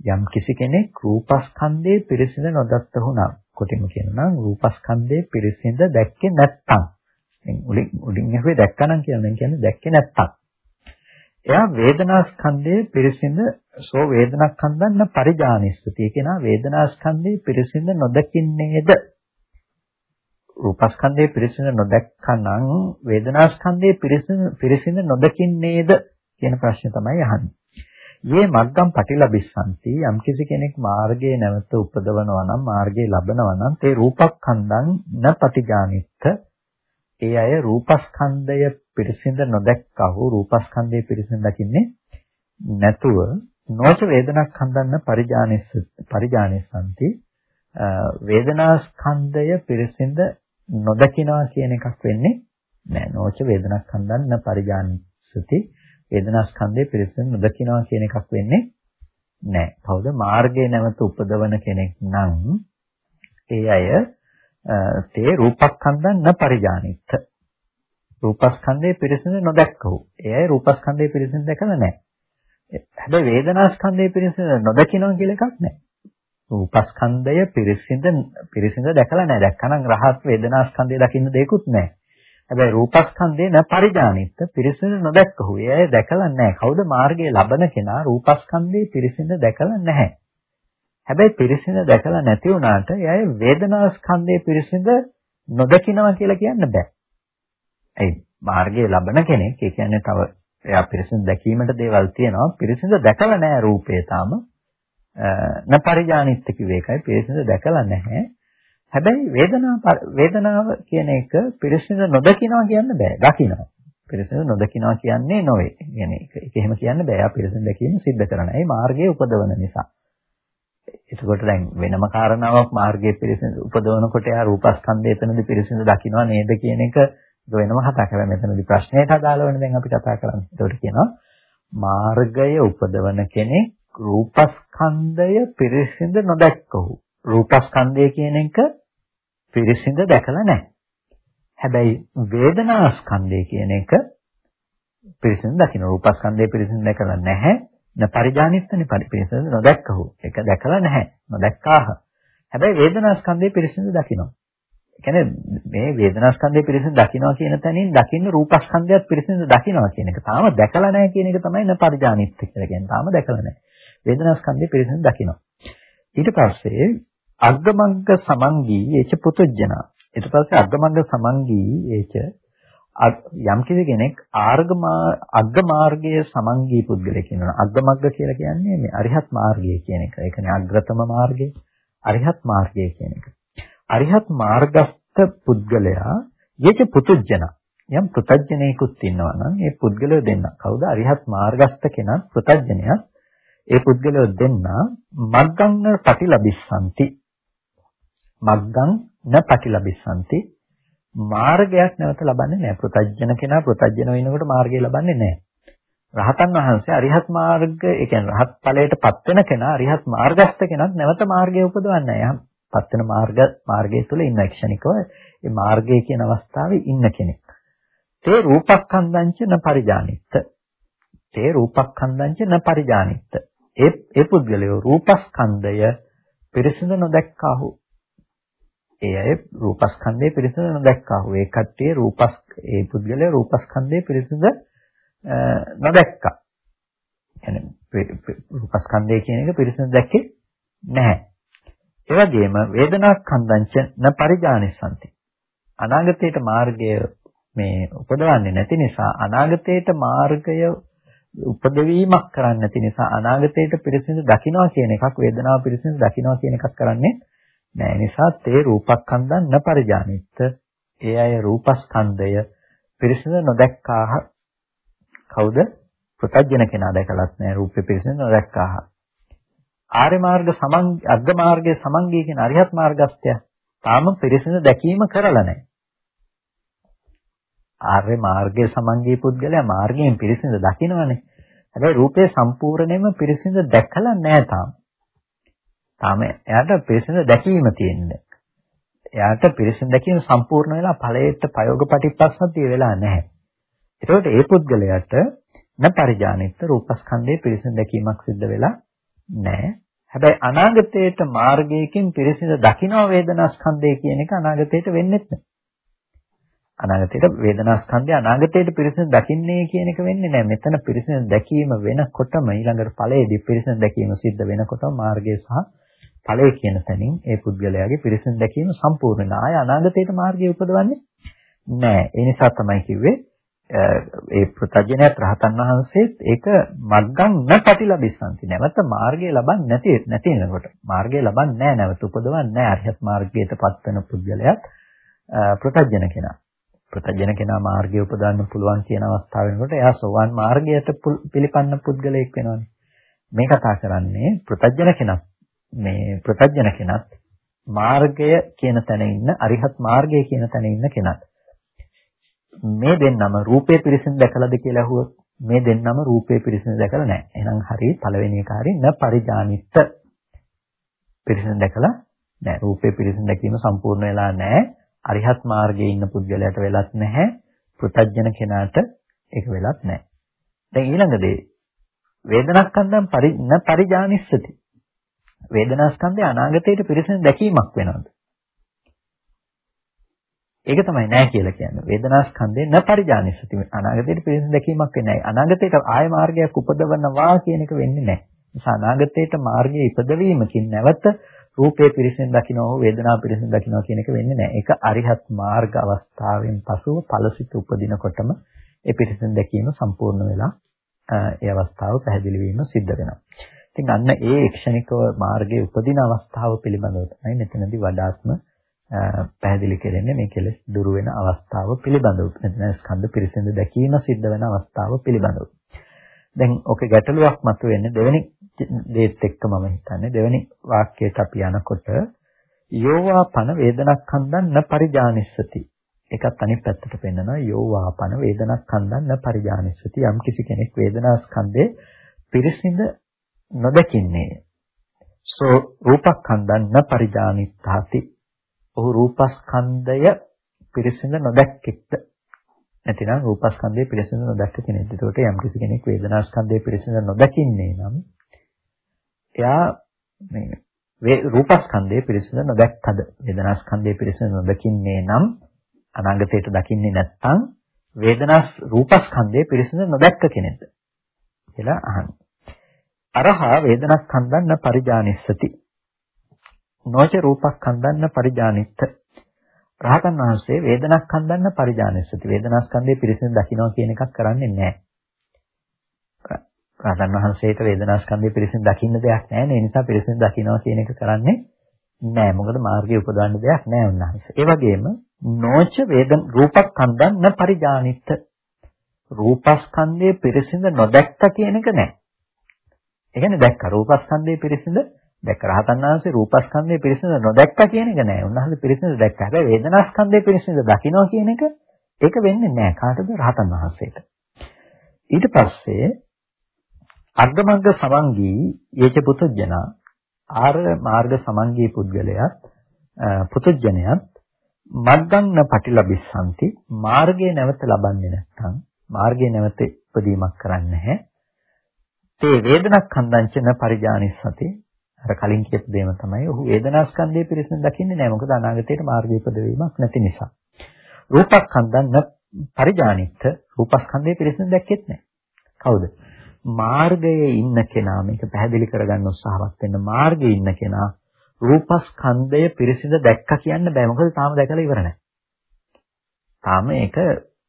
යම් කිසි කෙනෙක් රූපස්කන්ධයේ පිරිසිදු නොදත්තහුණා කොටිම කියනවා නම් රූපස්කන්ධයේ පිරිසිදු දැක්කේ නැත්තම් දැන් උඩින් උඩින් ඇහුවේ දැක්කනම් කියලා මම කියන්නේ දැක්කේ නැත්තම්. එයා වේදනාස්කන්ධයේ පිරිසිඳ සෝ වේදනාස්කන්ධන්න පරිජානිස්සති කියනවා වේදනාස්කන්ධයේ පිරිසිඳ නොදකින්නේද රූපස්කන්ධයේ පිරිසිඳ නොදැක්කනම් වේදනාස්කන්ධයේ පිරිසිඳ පිරිසිඳ නොදකින්නේද කියන ප්‍රශ්නේ තමයි අහන්නේ. යේ මග්ගම් පටිලබිස්සanti යම් කිසි කෙනෙක් මාර්ගයේ නැවත උපදවනවා නම් මාර්ගයේ ලබනවා නම් ඒ රූපක්ඛන්දං න පටිජානිත්ත ඒ අය රූපස්කන්ධය පිරිසිඳ නොදැක්කහු රූපස්කන්ධය පිරිසිඳ දකින්නේ නැතුව නොච වේදනාස්කන්ධන්න පරිජානෙස් පරිජානෙසanti වේදනාස්කන්ධය පිරිසිඳ නොදකිනවා කියන එකක් වෙන්නේ නැහැ. නොච වේදනාස්කන්ධන්න පරිජානසති වේදනාස්කන්ධය පිරිසිඳ නොදකිනවා කියන එකක් වෙන්නේ නැහැ. කවුද මාර්ගයේ නැවත උපදවන කෙනෙක් නම් ඒ අය තේ රූපස්කන්ධං න පරිජානිත්ත. රූපස්කන්ධයේ පිරිසිදු නොදැක්කහු. එයයි රූපස්කන්ධයේ පිරිසිදු දැකලා නැහැ. හැබැයි වේදනාස්කන්ධයේ පිරිසිදු නොදකින්නවා කියලා එකක් නැහැ. රූපස්කන්ධය පිරිසිදු පිරිසිදු දැකලා නැහැ. දැක්කනම් රහත් වේදනාස්කන්ධය දකින්න දෙයක්වත් නැහැ. හැබැයි රූපස්කන්ධේ න පරිජානිත පිරිසිදු නොදැක්කහු. එය දැකලා නැහැ. කවුද මාර්ගයේ ලබන කෙනා රූපස්කන්ධේ පිරිසිදු දැකලා නැහැ. හැබැයි පිරිසිදු දැකලා නැති වුණාට එය වේදනාස්කන්ධේ පිරිසිදු නොදකින්නවා කියලා කියන්න බෑ. ඒ මාර්ගයේ ලබන කෙනෙක් ඒ කියන්නේ තව එයා පිරිසිදු දැකීමට දේවල් තියෙනවා. පිරිසිදු දැකලා නැහැ රූපේ තාම. න පරිජානිත කිව්වේ ඒකයි පිරිසිදු දැකලා නැහැ. හැබැයි වේදනාව වේදනාව කියන එක පිරිසිදු නොදකින්නවා කියන්න බෑ. දකින්නවා. පිරිසිදු නොදකින්නවා කියන්නේ නොවේ. يعني ඒක එහෙම කියන්න බෑ. ආ පිරිසිදු දැකීම සිද්ධ කරන. ඒ මාර්ගයේ උපදවන නිසා. එතකොට දැන් වෙනම කාරණාවක් මාර්ගයේ පිරිසිදු උපදවනකොට යා රූපස්කන්ධය එතනදී පිරිසිදු දකින්නවා නේද කියන එක වෙනම කතා කරලා මෙතනදී ප්‍රශ්නයට අදාළවනේ දැන් අපි කතා කරන්නේ. ඒකට කියනවා මාර්ගය උපදවන කෙනෙක් රූපස්කන්ධය පිරිසිදු නොදැක්කහු. රූපස්කන්ධය කියන එක පිරිසිඳ දැකලා නැහැ. හැබැයි වේදනා ස්කන්ධය කියන එක පිරිසිඳ දකින්න රූපස්කන්ධය පිරිසිඳ දැකලා නැහැ. න පරිජානිත්තනේ පරිපිරිසිඳ නොදැක්කහු. ඒක දැකලා නැහැ. නොදැක්කාහ. හැබැයි වේදනා ස්කන්ධය පිරිසිඳ දකින්නවා. ඒ කියන්නේ මේ වේදනා ස්කන්ධය පිරිසිඳ දකින්නවා කියන තැනින් දකින්න රූපස්කන්ධයත් පිරිසිඳ දකින්නවා කියන එක. තාම දැකලා නැහැ කියන එක තමයි න පරිජානිත්ත කියලා කියන්නේ. තාම දැකලා නැහැ. වේදනා ස්කන්ධය පිරිසිඳ දකින්නවා. ඊට පස්සේ අග්ගමග්ග සමංගී ඒච පුතුජනා ඊට පස්සේ අග්ගමග්ග සමංගී ඒච යම් කෙනෙක් ආර්ග අග්ග මාර්ගයේ සමංගී පුද්ගලයෙක් වෙනවා අග්ගමග්ග කියලා කියන්නේ මේ අරිහත් මාර්ගය කියන එක. ඒ කියන්නේ අග්‍රතම මාර්ගය අරිහත් මාර්ගය කියන එක. අරිහත් මාර්ගස්ත පුද්ගලයා යේච පුතුජනා යම් පුතඥයෙකුත් ඉන්නවා නම් ඒ පුද්ගලය දෙන්න. කවුද? අරිහත් මාර්ගස්ත කෙනා පුතඥයා ඒ පුද්ගලයෝ දෙන්න මග්ගං පටිලබිස්සanti මග්ගං න පටිලබිස්සanti මාර්ගයක් නැවත ලබන්නේ නැහැ. ප්‍රතජන කෙනා ප්‍රතජන වෙනකොට මාර්ගය ලබන්නේ නැහැ. රහතන් වහන්සේ අරිහත් මාර්ග, ඒ කියන්නේ රහත් ඵලයටපත් වෙන කෙනා අරිහත් මාර්ගස්ත කෙනත් නැවත මාර්ගය උපදවන්නේ නැහැ. පත් වෙන මාර්ග මාර්ගය තුල ඉන්න ක්ෂණිකව ඒ මාර්ගය කියන අවස්ථාවේ ඉන්න කෙනෙක්. තේ රූපක්ඛන්දංච න පරිජානිත්ත. තේ රූපක්ඛන්දංච න පරිජානිත්ත. ඒ ඒ පුද්ගලයෝ රූපස්කන්ධය පිරිසිදු නොදැක්කාහු ඒ අය රූපස්කන්ධය පිරිසිදු නොදැක්කාහු. ඒ කට්ටිය රූපස් ඒ පුද්ගලයා රූපස්කන්ධය පිරිසිදු නොදැක්කා. يعني රූපස්කන්ධය කියන එක පිරිසිදු දැක්කේ නැහැ. ඒ වගේම වේදනාස්කන්ධංච න පරිජානිසanti. අනාගතයට මාර්ගය මේ උපදවන්නේ නැති නිසා අනාගතයට මාර්ගය උපදවීමක් කරන්නේ නැති නිසා අනාගතයට පිරිසිදු දකින්නවා කියන එකක් වේදනාව පිරිසිදු දකින්නවා කියන එකක් කරන්නේ නෑ. නිසා තේ රූපස්කන්ධං න පරිජානිත්ත ඒ අය රූපස්කන්ධය පිරිසිදු නොදැක්කාහ. කවුද? ප්‍රත්‍යජන කෙනා දැකලත් නෑ රූපේ පිරිසිදු නොදැක්කාහ. ආර්ය මාර්ග සමං අග්ග මාර්ගයේ සමංගී කියන අරිහත් මාර්ගස්ත්‍ය තාම පිරිසිදු දැකීම කරලා නෑ. ආර්ය මාර්ගයේ සමංගී පුද්ගලයා මාර්ගයෙන් පිරිසිදු දකිනවනේ. හැබැයි රූපේ සම්පූර්ණයෙන්ම පිරිසිදු දැකලා නෑ තාම. තාම එයාට පිරිසිදු දැකීම තියෙන්නේ. එයාට පිරිසිදු දැකීම සම්පූර්ණ වෙලා ඵලයට ප්‍රයෝග ප්‍රතිපස්සතිය වෙලා නැහැ. ඒකෝට ඒ පුද්ගලයාට න පරිජානිත රූපස්කන්ධයේ පිරිසිදු දැකීමක් සිද්ධ වෙලා නැහැ. හැබැයි අනාගතයේට මාර්ගයකින් පිරිසිදු දකින්න වේදනාස්කන්ධය කියන එක අනාගතයට වෙන්නේ නැහැ. අනාගතයට වේදනාස්කන්ධය අනාගතයට පිරිසිදු දකින්නේ කියන එක වෙන්නේ නැහැ. මෙතන පිරිසිදු දැකීම වෙනකොටම ඊළඟට ඵලයේදී පිරිසිදු දැකීම සිද්ධ වෙනකොටම මාර්ගය සහ ඵලය කියන තැනින් ඒ පුද්ගලයාගේ පිරිසිදු දැකීම සම්පූර්ණ වෙනවා. ආය අනාගතයට මාර්ගය උපදවන්නේ නැහැ. ඒ නිසා තමයි කිව්වේ ඒ ප්‍රත්‍යඥයත් රහතන් වහන්සේත් ඒක මග්ගං න ප්‍රතිලබිස්සන්ති. නැවත මාර්ගය ලබන්නේ නැති නැති වෙනකොට මාර්ගය ලබන්නේ නැහැ නැවත උපදවන්නේ නැහැ. අරිහත් මාර්ගයටපත් වෙන පුද්ගලයාත් ප්‍රත්‍යඥ කෙනා. ප්‍රත්‍යඥ කෙනා මාර්ගය උපදවන්න පුළුවන් කියන අවස්ථාව වෙනකොට එයා සෝවාන් මාර්ගයට පිළිපන්න පුද්ගලයෙක් වෙනවානේ. මේ කතා කරන්නේ ප්‍රත්‍යඥ කෙනා මේ ප්‍රත්‍යඥ කෙනත් මාර්ගය කියන තැන ඉන්න අරිහත් මාර්ගය කියන තැන ඉන්න කෙනත් මේ දෙන්නම රූපේ පිරිසිදු දැකලාද කියලා අහුවොත් මේ දෙන්නම රූපේ පිරිසිදු දැකලා නැහැ. එහෙනම් හරි පළවෙනි එක හරි න පරිජානිත්ත පිරිසිදු දැකලා නැහැ. රූපේ පිරිසිදු දැකීම සම්පූර්ණ වෙලා නැහැ. අරිහත් මාර්ගයේ ඉන්න පුද්ගලයාට වෙලත් නැහැ. පෘතජ්ජන කෙනාට ඒක වෙලත් නැහැ. දැන් ඊළඟ දේ වේදනස්කන්ධම් පරි න පරිජානිස්සති වේදනා ස්කන්ධය අනාගතයට පිරිසිදු දැකීමක් වෙනවද? ඒක තමයි නෑ කියලා කියන්නේ. වේදනාස්කන්ධේ න පරිජානිසති. අනාගතයට පිරිසිදු දැකීමක් වෙන්නේ නෑ. අනාගතයට ආය මාර්ගයක් උපදවනවා කියන එක වෙන්නේ නෑ. නිසා අනාගතයට මාර්ගයේ ඉපදවීමකින් නැවත රූපේ පිරිසිදු දකින්න හෝ වේදනාව පිරිසිදු දකින්න කියන එක වෙන්නේ නැහැ. ඒක අරිහත් මාර්ග අවස්ථාවෙන් පසුව ඵලසිත උපදිනකොටම ඒ පිරිසිදු දැකීම සම්පූර්ණ වෙලා ඒ අවස්ථාව පැහැදිලි වීම සිද්ධ වෙනවා. ඉතින් අන්න ඒ ක්ෂණිකව මාර්ගයේ උපදින අවස්ථාව පිළිබඳව තමයි මෙතනදී වඩාත්ම පැහැදිලි කරන්නේ. මේ කෙලෙස් දුරු වෙන අවස්ථාව පිළිබඳව. මෙතන ස්කන්ධ පිරිසිදු දැකීම සිද්ධ වෙන අවස්ථාව පිළිබඳව. දැන් ඔකේ ගැටලුවක් මතුවෙන්නේ දෙවෙනි දේත් එක්ක මම හිතන්නේ. දෙවෙනි වාක්‍යයට අපි යනකොට යෝවාපන වේදනක්ඛන්දන් න පරිජානිස්සති. ඒකත් අනිත් පැත්තට පෙන්නනවා. යෝවාපන වේදනක්ඛන්දන් න පරිජානිස්සති. යම් කිසි කෙනෙක් වේදනා ස්කන්ධේ පිරිසිඳ නොදකින්නේ සෝ රූපක්ඛන්දන් න පරිජානිත්තාති ඔහු රූපස්කන්ධය පිරිසිඳ නොදැක්කෙක්ද නැතිනම් රූපස්කන්ධය පිරිසිදු නොදැක්ක කෙනෙක්. ඒකට යම් කිසි කෙනෙක් වේදනාස්කන්ධය පිරිසිදු නොදකින්නේ නම් එයා මේ රූපස්කන්ධය පිරිසිදු නොදැක්කද වේදනාස්කන්ධය පිරිසිදු නොදකින්නේ නම් අනාගතයට දකින්නේ නැත්නම් වේදනාස් රූපස්කන්ධය පිරිසිදු නොදැක්ක කෙනෙක්ද කියලා අහන්නේ. අරහා වේදනාස්කන්ධන්න පරිජානිස්සති. නොච රූපස්කන්ධන්න පරිජානිත්ත රහතන් වහන්සේ වේදනාස්කන්ධන්න පරිජානෙස්සති. වේදනාස්කන්ධයේ පිරිසිදු දකින්නවා කියන එකක් කරන්නේ නැහැ. රහතන් වහන්සේට වේදනාස්කන්ධයේ පිරිසිදු දකින්න දෙයක් නැහැ. ඒ නිසා පිරිසිදු දකින්නවා කියන එක කරන්නේ නැහැ. මොකද මාර්ගය උපදවන්න දෙයක් නැහැ උන්වහන්සේ. ඒ වගේම නොච වේදන රූපස්කන්ධන් න පරිජානිත. රූපස්කන්ධයේ පිරිසිදු නොදැක්ක කියන එක නැහැ. ඒ කියන්නේ දැක්ක රූපස්කන්ධයේ පිරිසිදු දැක්ක රහතන් වහන්සේ රූපස්කන්ධය පිරිසිදු නොදැක්කා කියන එක නෑ. උන්වහන්සේ පිරිසිදු දැක්කා. හැබැයි වේදනාස්කන්ධය පිරිසිදු දකින්නවා කියන එක ඒක වෙන්නේ නෑ කාටද රහතන් වහන්සේට. ඊට පස්සේ අර්ධමග්ග සමංගී යේච පුතුජන ආර මාර්ග සමංගී පුද්ගලයාත් පුතුජනයත් මග්ගන්න පටිලබිස්සanti මාර්ගය නැවත ලබන්නේ නැත්නම් මාර්ගය නැවත ඉදීමක් කරන්නේ නැහැ. තේ වේදනක්ඛන්දංචන පරිජානිස්සති අර කලින් කියපු දෙයම තමයි ඔහු වේදනාස්කන්ධය පිරිසිදු දකින්නේ නැහැ. මොකද අනාගතයට මාර්ගය ඉපදවීමක් නැති නිසා. රූපස්කන්ධන් පරිජානිත්ත රූපස්කන්ධය පිරිසිදු දැක්කෙත් නැහැ. කවුද? මාර්ගයේ ඉන්න කෙනා මේක පැහැදිලි කරගන්න උත්සාහවත් වෙන්න මාර්ගයේ ඉන්න කෙනා රූපස්කන්ධය පිරිසිදු දැක්ක කියන්න බෑ. මොකද තාම දැකලා ඉවර නැහැ. තාම ඒක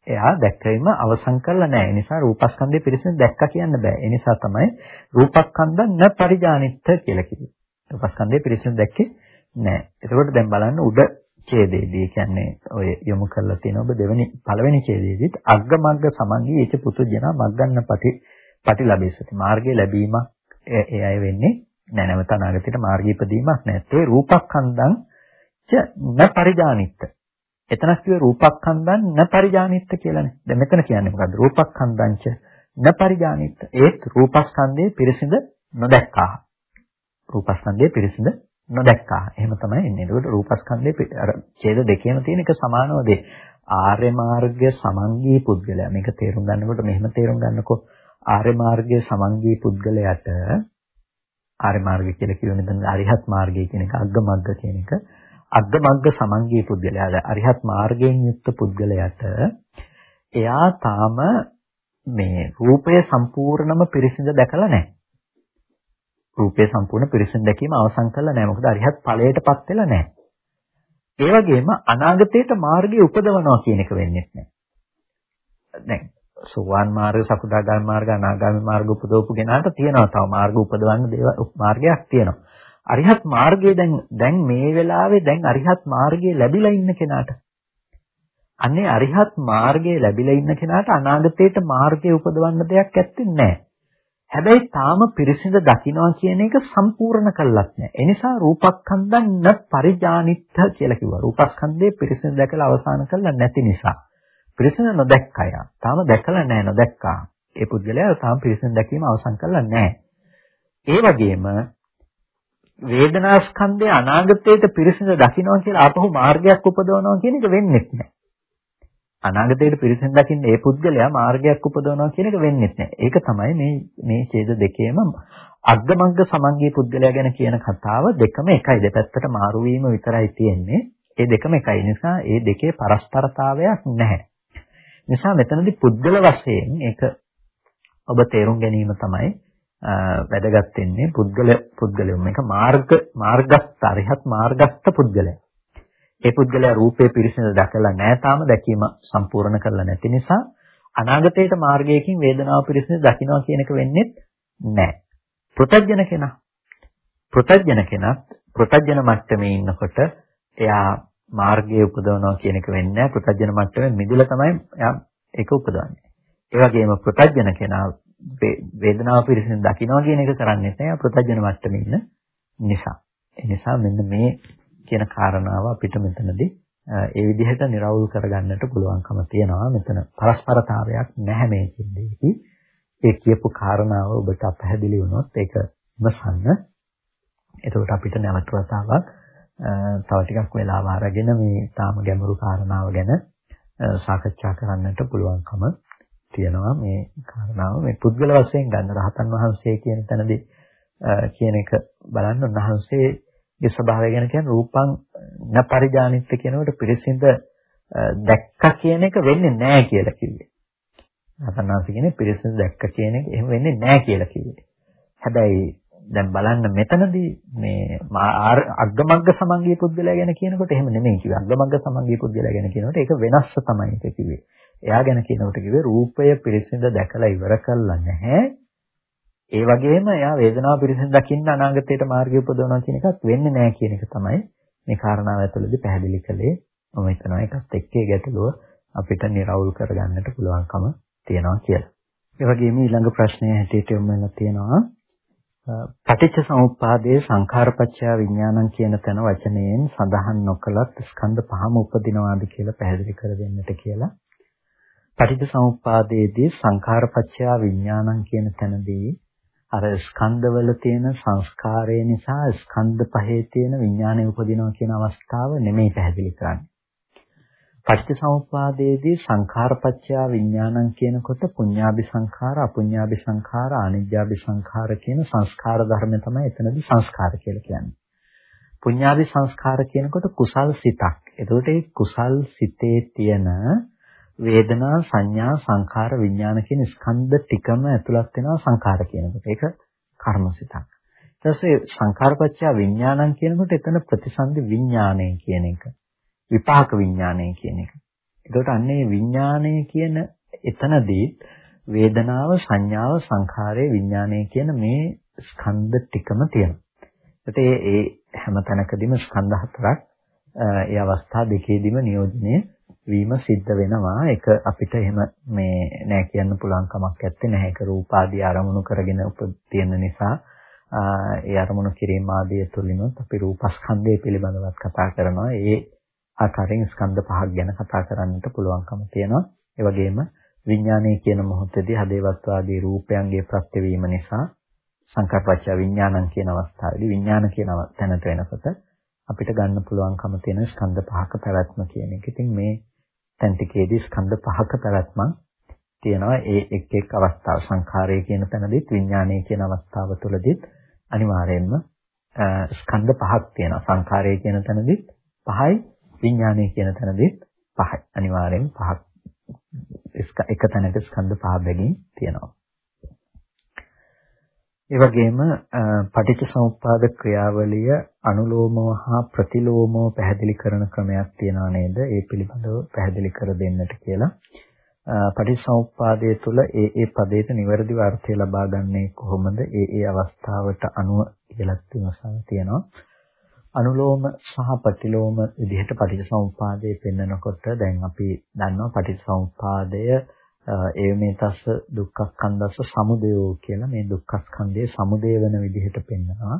එයා දැක්කීම අවසන් කරලා නැහැ. ඒ නිසා රූපස්කන්ධය පිරිසිදු දැක්ක කියන්න බෑ. ඒ නිසා තමයි රූපස්කන්ධ න පරිජානිත්ත කියලා කිව්වේ. රූපස්කන්ධය පිරිසිදු දැක්කේ නැහැ. එතකොට දැන් බලන්න උඩ ඡේදයේදී කියන්නේ ඔය යොමු කරලා තියෙන ඔබ දෙවෙනි පළවෙනි ඡේදයේදීත් අග්ගමග්ග සමංගී ඒච පුතුජන මග්ගන්න පටි පටි ලැබෙසති. මාර්ගය ලැබීමක් ඒ අය වෙන්නේ නැහැ. නැවත අනාගතයට මාර්ගය ඉදීමක් නැත්තේ රූපස්කන්ධං ච න පරිජානිත්ත. එතනක් කිව්වේ රූපක්ඛන්දං න පරිජානිත්ත කියලානේ. දැන් මෙතන කියන්නේ මොකද්ද? රූපක්ඛන්දංච න පරිජානිත්ත. ඒත් රූපස්කන්ධයේ පිරිසිඳ නොදැක්කා. රූපස්කන්ධයේ පිරිසිඳ නොදැක්කා. එහෙම තමයි එන්නේ. ඒකට රූපස්කන්ධයේ අර ඡේද දෙකේම තියෙන එක සමානව දෙ. ආර්ය මාර්ගය සමංගී පුද්ගලයා. මේක තේරුම් ගන්නකොට මෙහෙම තේරුම් ගන්නකො ආර්ය මාර්ගයේ සමංගී පුද්ගලයාට ආර්ය මාර්ගය කියලා කියන්නේ මෙතන අරිහත් මාර්ගය කියන එක අග්ගමග්ග කියන එක අග්ගමග්ග සමංගී පුද්ගලයාට අරිහත් මාර්ගයෙන් යුක්ත පුද්ගලයාට එයා තාම මේ රූපය සම්පූර්ණම පිරිසිඳ දැකලා නැහැ. රූපය සම්පූර්ණ පිරිසිඳ දැකීම අවසන් කළා නැහැ. මොකද අරිහත් ඵලයටපත් වෙලා නැහැ. ඒ වගේම අනාගතයට මාර්ගය උපදවනවා කියන එක වෙන්නේ නැහැ. දැන් සෝවාන් මාර්ග, සකුදාගාමී මාර්ග, අනාගාමී මාර්ග උපදවපු කෙනාට තියෙනවා තව මාර්ග උපදවන්න දේවල් මාර්ගයක් තියෙනවා. අරිහත් මාර්ගය දැන් දැන් මේ වෙලාවේ දැන් අරිහත් මාර්ගය ලැබිලා ඉන්න කෙනාට අනේ අරිහත් මාර්ගය ලැබිලා ඉන්න කෙනාට අනාගතේට මාර්ගය උපදවන්න දෙයක් ඇත්තේ නැහැ. හැබැයි තාම පිරිසිඳ දකින්නවා කියන එක සම්පූර්ණ කළත් නැහැ. ඒ නිසා රූපස්කන්ධන් න පරිජානිත්ත කියලා කිව්වා. රූපස්කන්ධේ පිරිසිඳ දැකලා අවසන් කළා නැති නිසා. පිරිසිඳ නොදැක්කය. තාම දැකලා නැහැ නොදැක්කා. ඒ පුද්ගලයා තාම පිරිසිඳ දැකීම අවසන් කළා නැහැ. ඒ වගේම වේදනා ස්කන්ධය අනාගතයට පිරිසිදු දකින්නවා කියලා ආපහු මාර්ගයක් උපදවනවා කියන එක වෙන්නේ නැහැ. අනාගතයට පිරිසිදු දකින්න ඒ පුද්ගලයා මාර්ගයක් උපදවනවා කියන එක වෙන්නේ නැහැ. ඒක තමයි මේ මේ ඡේද දෙකේම අග්ගමග්ග සමංගී පුද්ගලයා ගැන කියන කතාව දෙකම එකයි. දෙපැත්තට මාරු වීම විතරයි තියෙන්නේ. ඒ දෙකම එකයි. නිසා ඒ දෙකේ පරස්පරතාවයක් නැහැ. නිසා මෙතනදී පුද්ගල වශයෙන් ඒක ඔබ තේරුම් ගැනීම තමයි වැදගත් වෙන්නේ පුද්ගල පුද්ගලයෝ මේක මාර්ග මාර්ගස්ත අරිහත් මාර්ගස්ත පුද්ගලයා. ඒ පුද්ගලයා රූපේ පිරිසිදු දැකලා නැහැ තාම දැකීම සම්පූර්ණ කරලා නැති නිසා අනාගතයට මාර්ගයකින් වේදනාව පිරිසිදු දකින්නවා කියන එක වෙන්නේ නැහැ. පෘතජන කෙනා පෘතජන කෙනත් පෘතජන මට්ටමේ ඉන්නකොට එයා මාර්ගයේ උපදවනවා කියන එක වෙන්නේ නැහැ. පෘතජන මට්ටමේ මිදලා තමයි එයා ඒක උපදවන්නේ. ඒ වගේම පෘතජන කෙනා වේදනාව පිරිසිදු දකින්නවා කියන එක කරන්නේ නැහැ. පෘතජන මට්ටමේ ඉන්න නිසා. ඒ නිසා මෙන්න මේ කියන කාරණාව අපිට මෙතනදී ඒ විදිහට निराවුල් කරගන්නට පුළුවන්කම තියෙනවා. මෙතන පරස්පරතාවයක් නැහැ මේ දෙකේ. ඒ කියපු කාරණාව ඔබට අපහැදිලි වුණොත් ඒක ඉවසන්න. එතකොට අපිට නැවත වතාවක් තව ටිකක් වෙලාව අරගෙන මේ තාම ගැඹුරු කාරණාව ගැන සාකච්ඡා කරන්නට පුළුවන්කම තියෙනවා මේ කාරණාව මේ පුද්ගල වශයෙන් ගන්න රහතන් වහන්සේ කියන තැනදී කියන එක බලන්න උන්වහන්සේ ඒ ස්වභාවය ගැන කියන්නේ රූපං න පරිජානිත්ත කියනකොට පිරිසිඳ දැක්ක කියන එක වෙන්නේ නැහැ කියලා කිව්වේ. අතනාසි කියන්නේ පිරිසිඳ දැක්ක කියන එක එහෙම වෙන්නේ නැහැ කියලා කිව්වේ. හැබැයි දැන් බලන්න මෙතනදී මේ අග්ගමග්ග සමංගී පුද්ගලයා ගැන කියනකොට එහෙම නෙමෙයි කිව්වේ. අග්ගමග්ග සමංගී පුද්ගලයා ගැන කියනකොට ඒක වෙනස්ස තමයි ඒක කිව්වේ. එයා ගැන කියනකොට කිව්වේ රූපය පිරිසිඳ දැකලා ඉවර කළා නැහැ. ඒ වගේම එයා වේදනාව පිරිසිදු දකින්න අනාගතයට මාර්ගය උපදවනවා කියන එකත් වෙන්නේ නැහැ කියන එක තමයි මේ කාරණාව ඇතුළතදී පැහැදිලි කළේ. මම හිතනවා ඒකත් එක්ක ඒ ගැටලුව අපිට निराවුල් කරගන්නට පුළුවන්කම තියෙනවා කියලා. ඒ වගේම ඊළඟ ප්‍රශ්නය හැටියට යොමු වෙලා තියෙනවා පටිච්ච සමුප්පාදයේ සංඛාරපච්චය විඥානං කියන තැන වචනයෙන් සඳහන් නොකලත් ස්කන්ධ පහම උපදිනවාද කියලා පැහැදිලි කර දෙන්නට කියලා. පටිච්ච සමුප්පාදයේදී සංඛාරපච්චය විඥානං කියන තැනදී අර ස්කන්ධවල තියෙන සංස්කාරය නිසා ස්කන්ධ පහේ තියෙන විඥානය උපදිනවා කියන අවස්ථාව නෙමෙයි පැහැදිලි කරන්නේ. පටිච්චසමුප්පාදයේදී සංඛාරපච්චය විඥානං කියනකොට පුඤ්ඤාභි සංඛාර, අපුඤ්ඤාභි සංඛාර, අනිජ්ජාභි සංඛාර කියන සංස්කාර ධර්ම තමයි එතනදී සංස්කාර කියලා කියන්නේ. පුඤ්ඤාභි සංස්කාර කියනකොට කුසල් සිතක්. එතකොට ඒ කුසල් සිතේ තියෙන වේදනා සංඥා සංඛාර විඥාන කියන ස්කන්ධ ටිකම ඇතුළත් වෙනවා සංඛාර කියනකොට. ඒක කර්මසිතක්. ඊට පස්සේ සංඛාරපච්චය විඥානං කියනකොට එතන ප්‍රතිසන්දි විඥානය කියන එක. විපාක විඥානය කියන එක. ඒකට අන්නේ විඥානය කියන එතනදී වේදනාව සංඥාව සංඛාරය විඥානය කියන මේ ස්කන්ධ ටිකම තියෙනවා. ඒකට ඒ හැම තැනකදීම ස්කන්ධ හතරක් ඒ අවස්ථා දෙකේදීම නියෝජනය වීම සිද්ධ වෙනවා. ඒක අපිට එහෙම මේ නෑ කියන්න පුළුවන් කමක් නැත්තේ නැහැ. ඒක රූපාදී අරමුණු කරගෙන උපදින නිසා ඒ අරමුණු කිරීම ආදී තුලිනුත් අපි රූපස්කන්ධය පිළිබඳවත් කතා කරනවා. ඒ ආකාරයෙන් ස්කන්ධ පහක් ගැන කතා කරන්නට පුළුවන්කම තියෙනවා. ඒ වගේම විඥානයේ කියන මොහොතේදී හදේවත්වාදී රූපයන්ගේ ප්‍රත්‍යවීම නිසා සංකප්පච්ච විඥානං කියන අවස්ථාවේදී විඥාන කියන තැනට වෙනකොට අපිට ගන්න පුළුවන්කම තියෙන ස්කන්ධ පහක පැවැත්ම කියන එක. ඉතින් මේ තැන් ටිකේදී ස්කන්ධ පහක පැවැත්මක් තියෙනවා. ඒ එක් එක් අවස්ථාව සංඛාරය කියන තැනදීත් විඥානය කියන අවස්ථාව තුළදීත් අනිවාර්යයෙන්ම ස්කන්ධ පහක් තියෙනවා. සංඛාරය කියන තැනදීත් පහයි විඥානය කියන තැනදීත් පහයි. අනිවාර්යෙන් පහක් එක තැනක ස්කන්ධ පහ බැගින් තියෙනවා. ඒ වගේම පටිච්චසමුප්පාද ක්‍රියාවලිය අනුලෝමව හා ප්‍රතිලෝමව පැහැදිලි කරන ක්‍රමයක් තියෙනවා නේද? ඒ පිළිබඳව පැහැදිලි කර දෙන්නට කියලා. පටිච්චසමුප්පාදයේ තුල ඒ ඒ පදයට නිවැරදිව අර්ථය ලබා ගන්නේ කොහොමද? ඒ ඒ අවස්ථාවට අනුව කියලා විමසන තියෙනවා. අනුලෝම සහ ප්‍රතිලෝම විදිහට පටිච්චසමුප්පාදයේ පෙන්නකොට දැන් අපි දන්නවා පටිච්චසමුප්පාදය ඒ මේ තස්ස දුක්ඛස්කන්ධස්ස සමුදයෝ කියලා මේ දුක්ඛස්කන්ධයේ සමුදය වෙන විදිහට පෙන්නනවා.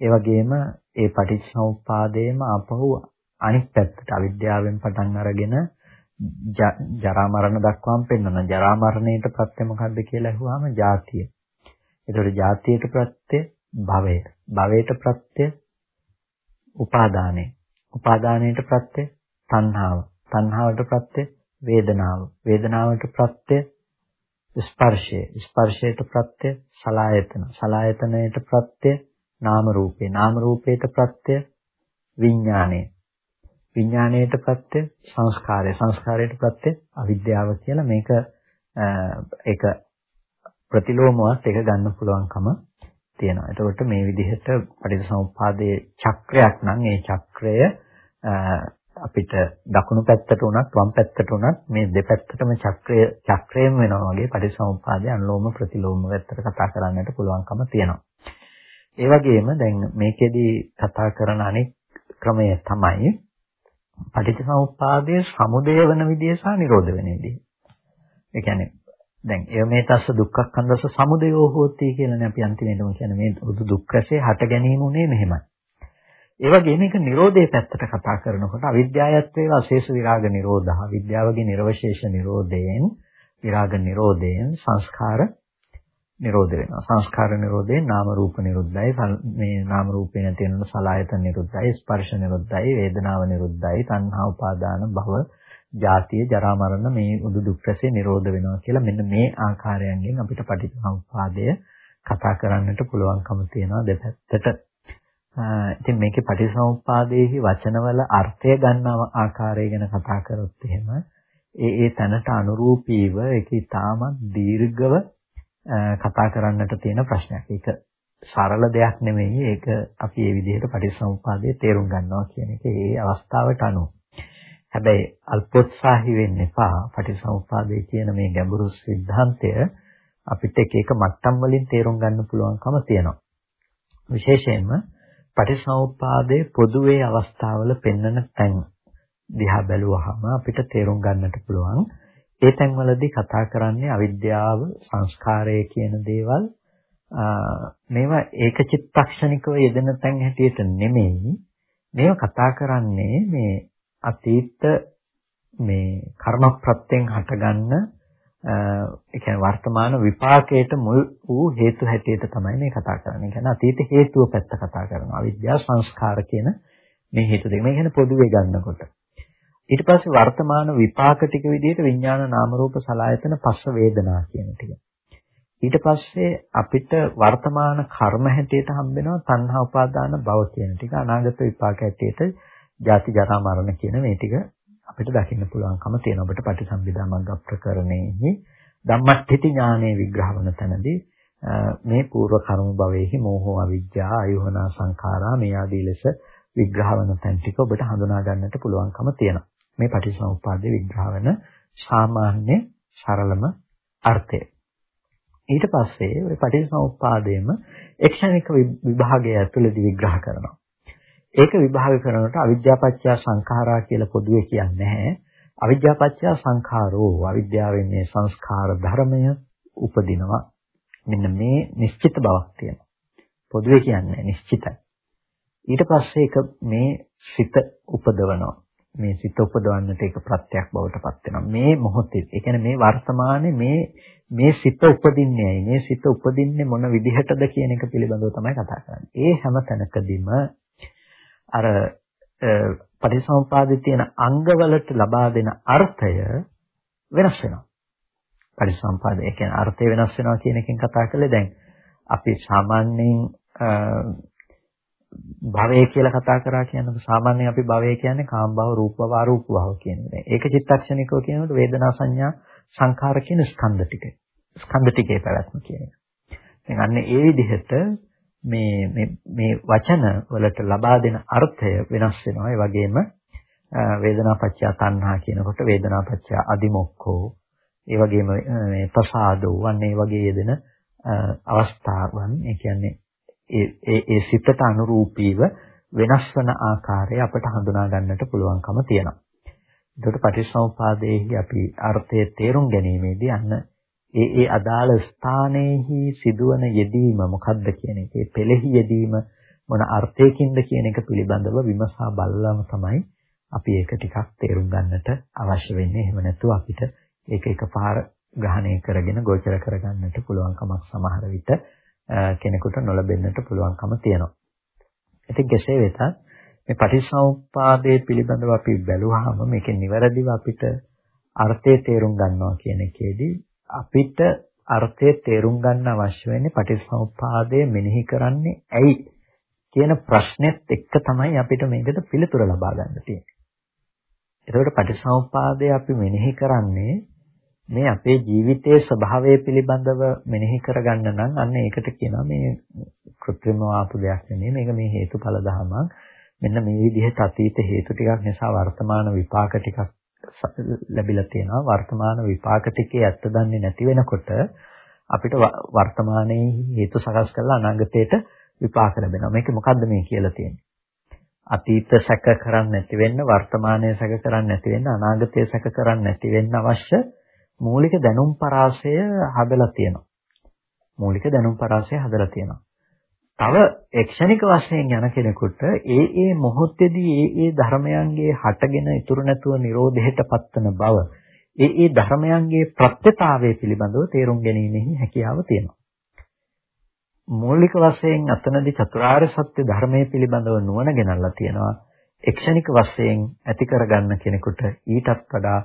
ඒ වගේම ඒ පටිච්චසමුප්පාදයේම ආපහු අනිත් පැත්තට අවිද්‍යාවෙන් පටන් අරගෙන ජරා මරණ දක්වාම පෙන්වනවා. ජරා මරණයට ප්‍රත්‍ය මොකද්ද කියලා අහුවාම ජාතිය. ඒතකොට ජාතියට ප්‍රත්‍ය භවය. භවයට ප්‍රත්‍ය උපාදානය. උපාදානයට ප්‍රත්‍ය තණ්හාව. තණ්හාවට ප්‍රත්‍ය වේදනාව. වේදනාවට ප්‍රත්‍ය ස්පර්ශය. ස්පර්ශයට ප්‍රත්‍ය සලායතන. සලායතනයට ප්‍රත්‍ය නාම රූපේ. නාම රූපයට ප්‍රත්‍ය විඥානය. විඥාණයට ප්‍රත්‍ය සංස්කාරය සංස්කාරයට ප්‍රත්‍ය අවිද්‍යාව කියලා මේක ඒක ප්‍රතිලෝමවත් ඒක ගන්න පුළුවන්කම තියෙනවා. එතකොට මේ විදිහට පටිච්චසමුප්පාදයේ චක්‍රයක් නම් ඒ චක්‍රය අපිට දකුණු පැත්තට උනත් වම් පැත්තට උනත් මේ දෙපැත්තටම චක්‍රය චක්‍රයම වෙනවා වගේ පටිසමුප්පාදය අනුලෝම ප්‍රතිලෝම පැත්තට කතා කරන්නට පුළුවන්කම තියෙනවා. ඒ වගේම දැන් මේකෙදි කතා කරන අනෙක් ක්‍රමය තමයි පටිච්චසමුප්පාදයේ සමුදය වෙන විදිය සහ නිරෝධ වෙන විදිය. ඒ කියන්නේ දැන් එය මේ තස්ස දුක්ඛක්ඛන්දස සමුදයෝ හෝති කියලානේ අපි අන්තිමේටම කියන්නේ මේ දුක්ඛසේ හට ගැනීම උනේ මෙහෙමයි. ඒ වගේම මේක Nirodhe පැත්තට කතා කරනකොට අවිද්‍යාවත්වයේ අශේෂ විරාග නිරෝධහ විද්‍යාවගේ නිර්වශේෂ නිරෝධයෙන් විරාග නිරෝධයෙන් සංස්කාර නිරෝධ වෙනවා. සංස්කාර නිරෝධයෙන් නාම රූප නිරුද්ධයි මේ නාම රූපේ නැති වෙනකොට සලආයතන නිරුද්ධයි ස්පර්ශ නිරුද්ධයි වේදනාව නිරුද්ධයි තණ්හා උපාදාන භව ජාතිය ජරා මරණ මේ උදු දුක් රැසේ නිරෝධ වෙනවා කියලා මෙන්න මේ ආකාරයෙන් අපිට පටිච්චසමුප්පාදය කතා කරන්නට පුළුවන්කම තියෙනවා දෙපැත්තට. ඉතින් මේකේ පටිසමුප්පාදයේහි වචනවල අර්ථය ගන්නා ආකාරය ගැන කතා කරොත් එහෙම ඒ ඒ තැනට අනුරූපීව ඒක ඉතාමත් දීර්ඝව කතා කරන්නට තියෙන ප්‍රශ්නයක්. ඒක සරල දෙයක් නෙමෙයි. ඒක අපි මේ විදිහට පටිසමුප්පාදයේ තේරුම් ගන්නවා කියන එක ඒ අවස්ථාවට අනුව. හැබැයි අල්පෝත්සාහි වෙන්න එපා. පටිසමුප්පාදයේ කියන මේ ගැඹුරු સિદ્ધාන්තය අපිට එක එක මට්ටම් වලින් තේරුම් ගන්න පුළුවන්කම තියෙනවා. විශේෂයෙන්ම පටිසමුප්පාදයේ පොදුවේ අවස්ථාවල පෙන්වන තැන් දිහා බැලුවහම අපිට තේරුම් ගන්නට පුළුවන්. ඒ තැන්වලදී කතා කරන්නේ අවිද්‍යාව සංස්කාරය කියන දේවල්. මේවා ඒක චිත්තක්ෂණිකව යෙදෙන තැන් හැටියට නෙමෙයි. මේවා කතා කරන්නේ මේ අතීත මේ කර්ම ප්‍රත්‍යයෙන් හටගන්න ඒ කියන්නේ වර්තමාන විපාකයට මුල් වූ හේතු හැටියට තමයි මේ කතා කරන්නේ. කියන්නේ අතීත හේතුව පැත්ත කතා කරනවා. අවිද්‍යාව සංස්කාර කියන මේ හේතු දෙක. මේ කියන්නේ පොදුවේ ගන්නකොට. ඊට පස්සේ වර්තමාන විපාක ටික විදිහට විඥාන නාම රූප සලආයතන පස්ස වේදනා කියන ටික. ඊට පස්සේ අපිට වර්තමාන කර්ම හැටියට හම්බෙනවා තණ්හා උපාදාන භව කියන ටික. අනාගත විපාක හැටියට ජාති ජරා මරණ කියන මේ ටික අපිට දකින්න පුළුවන්කම තියෙන ඔබට පටිසම්භිදා මග්ග ප්‍රකරණයෙහි ධම්මස්ථಿತಿ ඥානයේ විග්‍රහ වන තැනදී මේ పూర్ව කර්ම භවයේහි මෝහෝ අවිජ්ජා අයෝහනා සංඛාරා මේ ආදී ලෙස විග්‍රහ වන තැන් ටික ඔබට හඳුනා ගන්නට පුළුවන්කම තියෙනවා. මේ පටිසමුප්පාදේ විග්‍රහ වන සාමාන්‍ය සරලම අර්ථය. ඊට පස්සේ ওই පටිසමුප්පාදයේම එක්ෂණික විභාගය ඇතුළේදී විග්‍රහ කරනවා. ඒක විභාග කරනකොට අවිද්‍යාපච්චය සංඛාරා කියලා පොදුවේ කියන්නේ නැහැ. අවිද්‍යාපච්චය සංඛාරෝ අවිද්‍යාවෙන් මේ සංස්කාර ධර්මය උපදිනවා. මෙන්න මේ නිශ්චිත බවක් තියෙනවා. පොදුවේ කියන්නේ නිශ්චිතයි. ඊට පස්සේ ඒක මේ සිත උපදවනවා. මේ සිත උපදවන්නට ඒක ප්‍රත්‍යක් බවට පත් වෙනවා. මේ මොහොතේ, ඒ කියන්නේ මේ වර්තමානයේ මේ මේ සිත උපදින්නේ මේ සිත උපදින්නේ මොන විදිහටද කියන එක පිළිබඳව තමයි කතා කරන්නේ. ඒ හැම තැනකදීම අර පටිසමුපාදයේ තියෙන අංගවලට ලබා දෙන අර්ථය වෙනස් වෙනවා. පටිසමුපාද ඒ කියන්නේ අර්ථය වෙනස් වෙනවා කියන එකෙන් කතා කළේ දැන් අපි සාමාන්‍යයෙන් භවය කියලා කතා කරා කියනකොට සාමාන්‍යයෙන් අපි භවය කියන්නේ කාම භව, රූප භව, අරූප භව කියන එක. ඒක චිත්තක්ෂණිකව කියනකොට වේදනා සංඥා සංඛාර කියන ස්කන්ධ ටික. ස්කන්ධ ටිකේ පැවැත්ම කියන එක. දැන් අන්න ඒ විදිහට මේ මේ මේ වචන වලට ලබා දෙන අර්ථය වෙනස් වෙනවා. ඒ වගේම වේදනාපච්චය තණ්හා කියනකොට වේදනාපච්චය අදිමොක්ඛෝ ඒ වගේම මේ ප්‍රසාදෝ වන්නේ වගේ යෙදෙන අවස්ථාවන් ඒ කියන්නේ ඒ ඒ සිතට අනුරූපීව වෙනස් වන ආකාරය අපට හඳුනා ගන්නට පුළුවන්කම තියෙනවා. එතකොට පටිච්චසමුපාදයේහි අපි අර්ථය තේරුම් ගැනීමේදී අන්න ඒ ඒ අදාළ ස්ථානයේහි සිදුවන යෙදීම මොකක්ද කියන එක, ඒ පෙළෙහි යෙදීම මොන අර්ථයකින්ද කියන එක පිළිබඳව විමසා බලලම තමයි අපි ඒක ටිකක් තේරුම් ගන්නට අවශ්‍ය වෙන්නේ. එහෙම නැතුව අපිට ඒක එකපාර ග්‍රහණය කරගෙන ගෝචර කරගන්නට පුළුවන් කමක් සමහර විට කෙනෙකුට නොලබෙන්නට පුළුවන්කම තියෙනවා. ඉතින් කෙසේ වෙතත් මේ පටිච්චසමුප්පාදයේ පිළිබඳව අපි බැලුවාම මේකේ නිවැරදිව අපිට අර්ථය තේරුම් ගන්නවා කියන එකේදී අපිට අර්ථය තේරුම් ගන්න අවශ්‍ය වෙන්නේ පටිච්චසමුප්පාදය මෙනෙහි කරන්නේ ඇයි කියන ප්‍රශ්නෙත් එක්ක තමයි අපිට මේකට පිළිතුර ලබා ගන්න තියෙන්නේ. එතකොට පටිසමුප්පාදය අපි මෙනෙහි කරන්නේ මේ අපේ ජීවිතයේ ස්වභාවය පිළිබඳව මෙනෙහි කරගන්න නම් අන්න ඒකට කියනවා මේ કૃත්‍රිම ආපු දෙයක් නෙමෙයි මේක මේ හේතුඵල ධමයක් මෙන්න මේ විදිහට අතීත හේතු ටිකක් නිසා වර්තමාන විපාක ටිකක් ලැබිලා තියෙනවා වර්තමාන විපාක ටිකේ ඇත්ත දන්නේ නැති වෙනකොට අපිට වර්තමානයේ හේතු සකස් කරලා අනාගතයට විපාක ලැබෙනවා මේක මොකද්ද මේ කියලා තියෙන්නේ අතීත සැක කරන්නේ නැති වෙන්න වර්තමානයේ සැක කරන්නේ නැති වෙන්න අනාගතයේ සැක කරන්නේ නැති වෙන්න අවශ්‍ය මූලික දැනුම් පරාසය හදලා තියෙනවා. මූලික දැනුම් පරාසය හදලා තියෙනවා. තව ක්ෂණික වශයෙන් යන කෙනෙකුට ඒ ඒ මොහොතේදී ඒ ඒ ධර්මයන්ගේ හටගෙන ඉතුරු නැතුව Nirodheට පත්වන බව ඒ ඒ ධර්මයන්ගේ ප්‍රත්‍යතාවය පිළිබඳව තේරුම් ගැනීමෙහි හැකියාව තියෙනවා. මූලික වශයෙන් අතනදී චතුරාර්ය සත්‍ය ධර්මයේ පිළිබඳව නුවණ ගෙනල්ලා තියෙනවා. ක්ෂණික වශයෙන් ඇති කරගන්න කෙනෙකුට ඊටත් වඩා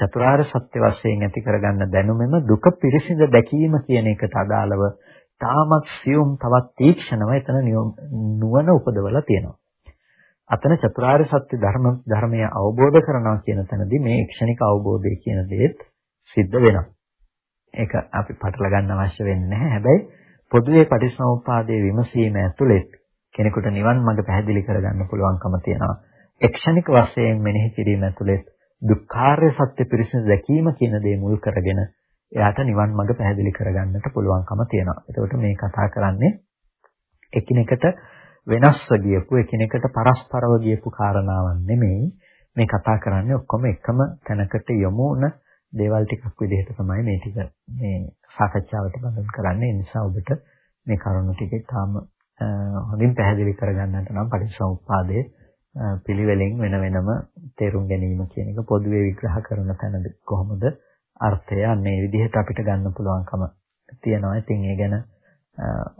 චතුරාර්ය සත්‍ය වශයෙන් ඇති කරගන්න දැනුමෙම දුක පිරිසිඳ දැකීම කියන එකට අදාළව තාමත් සියුම් තවත් තීක්ෂණව එතන නුවණ උපදවලා තියෙනවා. අතන චතුරාර්ය සත්‍ය ධර්ම ධර්මය අවබෝධ කරනවා කියන තැනදී මේ ක්ෂණික අවබෝධය කියන දේත් සිද්ධ වෙනවා. ඒක අපි පටල ගන්න අවශ්‍ය වෙන්නේ නැහැ. හැබැයි පොදුවේ පටිච්චසමුප්පාදයේ විමසීම ඇතුළේ කෙනෙකුට නිවන් මඟ පැහැදිලි කරගන්න පුළුවන්කම තියෙනවා. ක්ෂණික වශයෙන් මෙනෙහි කිරීම ඇතුළේ දුක්ඛාර්ය සත්‍ය පිරිසිදු දැකීම කියන දේ මුල් කරගෙන එයාට නිවන් මඟ පැහැදිලි කරගන්නට පුළුවන්කම තියෙනවා. එතකොට මේ කතා කරන්නේ එකිනෙකට වෙනස්ව ගියපු එකිනෙකට පරස්පරව ගියපු කාරණාවක් නෙමෙයි. මේ කතා කරන්නේ ඔක්කොම එකම තැනකට යොමු වුණ දේවල් ටිකක් විදිහට තමයි මේ ටික මේ සාකච්ඡාවට බඳුන් කරන්නේ. ඒ නිසා ඔබට මේ කරුණු ටික තාම හොඳින් පැහැදිලි කරගන්නට නම් පටිච්චසමුප්පාදයේ පිළිවෙලින් වෙන වෙනම තේරුම් ගැනීම කියන එක පොදුවේ විග්‍රහ කරන තැනද කොහොමද අර්ථය අන්නේ විදිහට අපිට ගන්න පුළුවන්කම තියෙනවා. ඉතින් ඒ ගැන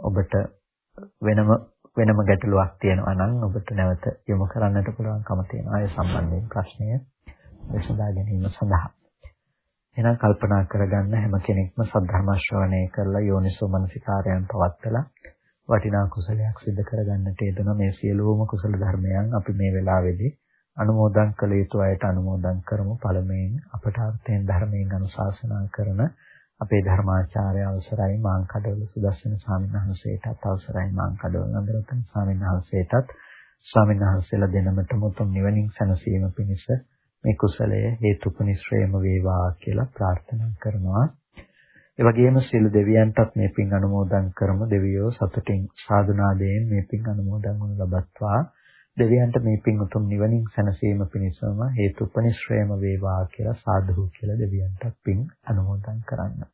ඔබට වෙනම වෙනම ගැටලුවක් තියෙනවා නම් ඔබට නැවත යොමු කරන්නට පුළුවන්කම තියෙනවා. ඒ සම්බන්ධයෙන් ප්‍රශ්නය විසඳා ගැනීම සඳහා. එහෙනම් කල්පනා කරගන්න හැම කෙනෙක්ම සද්ධර්ම ශ්‍රවණය කරලා යෝනිසෝ මනසිකාරයන් පවත්තලා වටිනා කුසලයක් සිදු කරගන්නට යෙදෙන මේ සියලුම කුසල ධර්මයන් අපි මේ වෙලාවේදී අනුමෝදන් කළ යුතු අයට අනුමෝදන් කරමු. පළමුවෙන් අපට අර්ථයෙන් ධර්මයෙන් අනුශාසනා කරන අපේ ධර්මාචාර්ය අවසරයි මාං කඩවල සුදස්සන ස්වාමීන් වහන්සේටත් අවසරයි මාං කඩවල නන්දරතන ස්වාමීන් වහන්සේටත්. ස්වාමීන් වහන්සේලා දෙනමට මුතුන් නිවනින් සැනසීම පිණිස මේ කුසලය හේතුපනිශ්‍රේම වේවා කියලා ප්‍රාර්ථනා කරනවා. ඒ වගේම සියලු දෙවියන්ටත් මේ පින් අනුමෝදන් කරමු. දෙවියෝ සතුටින් සාදුනාදයෙන් මේ පින් අනුමෝදන් වනු ලබත්වා. දෙවියන්ට මේ පින් උතුම් නිවනින් සැනසීම පිණිසම හේතුපනිශ්‍රයම වේවා කියලා සාදුහු කියලා දෙවියන්ටත් පින් අනුමෝදන් කරන්න.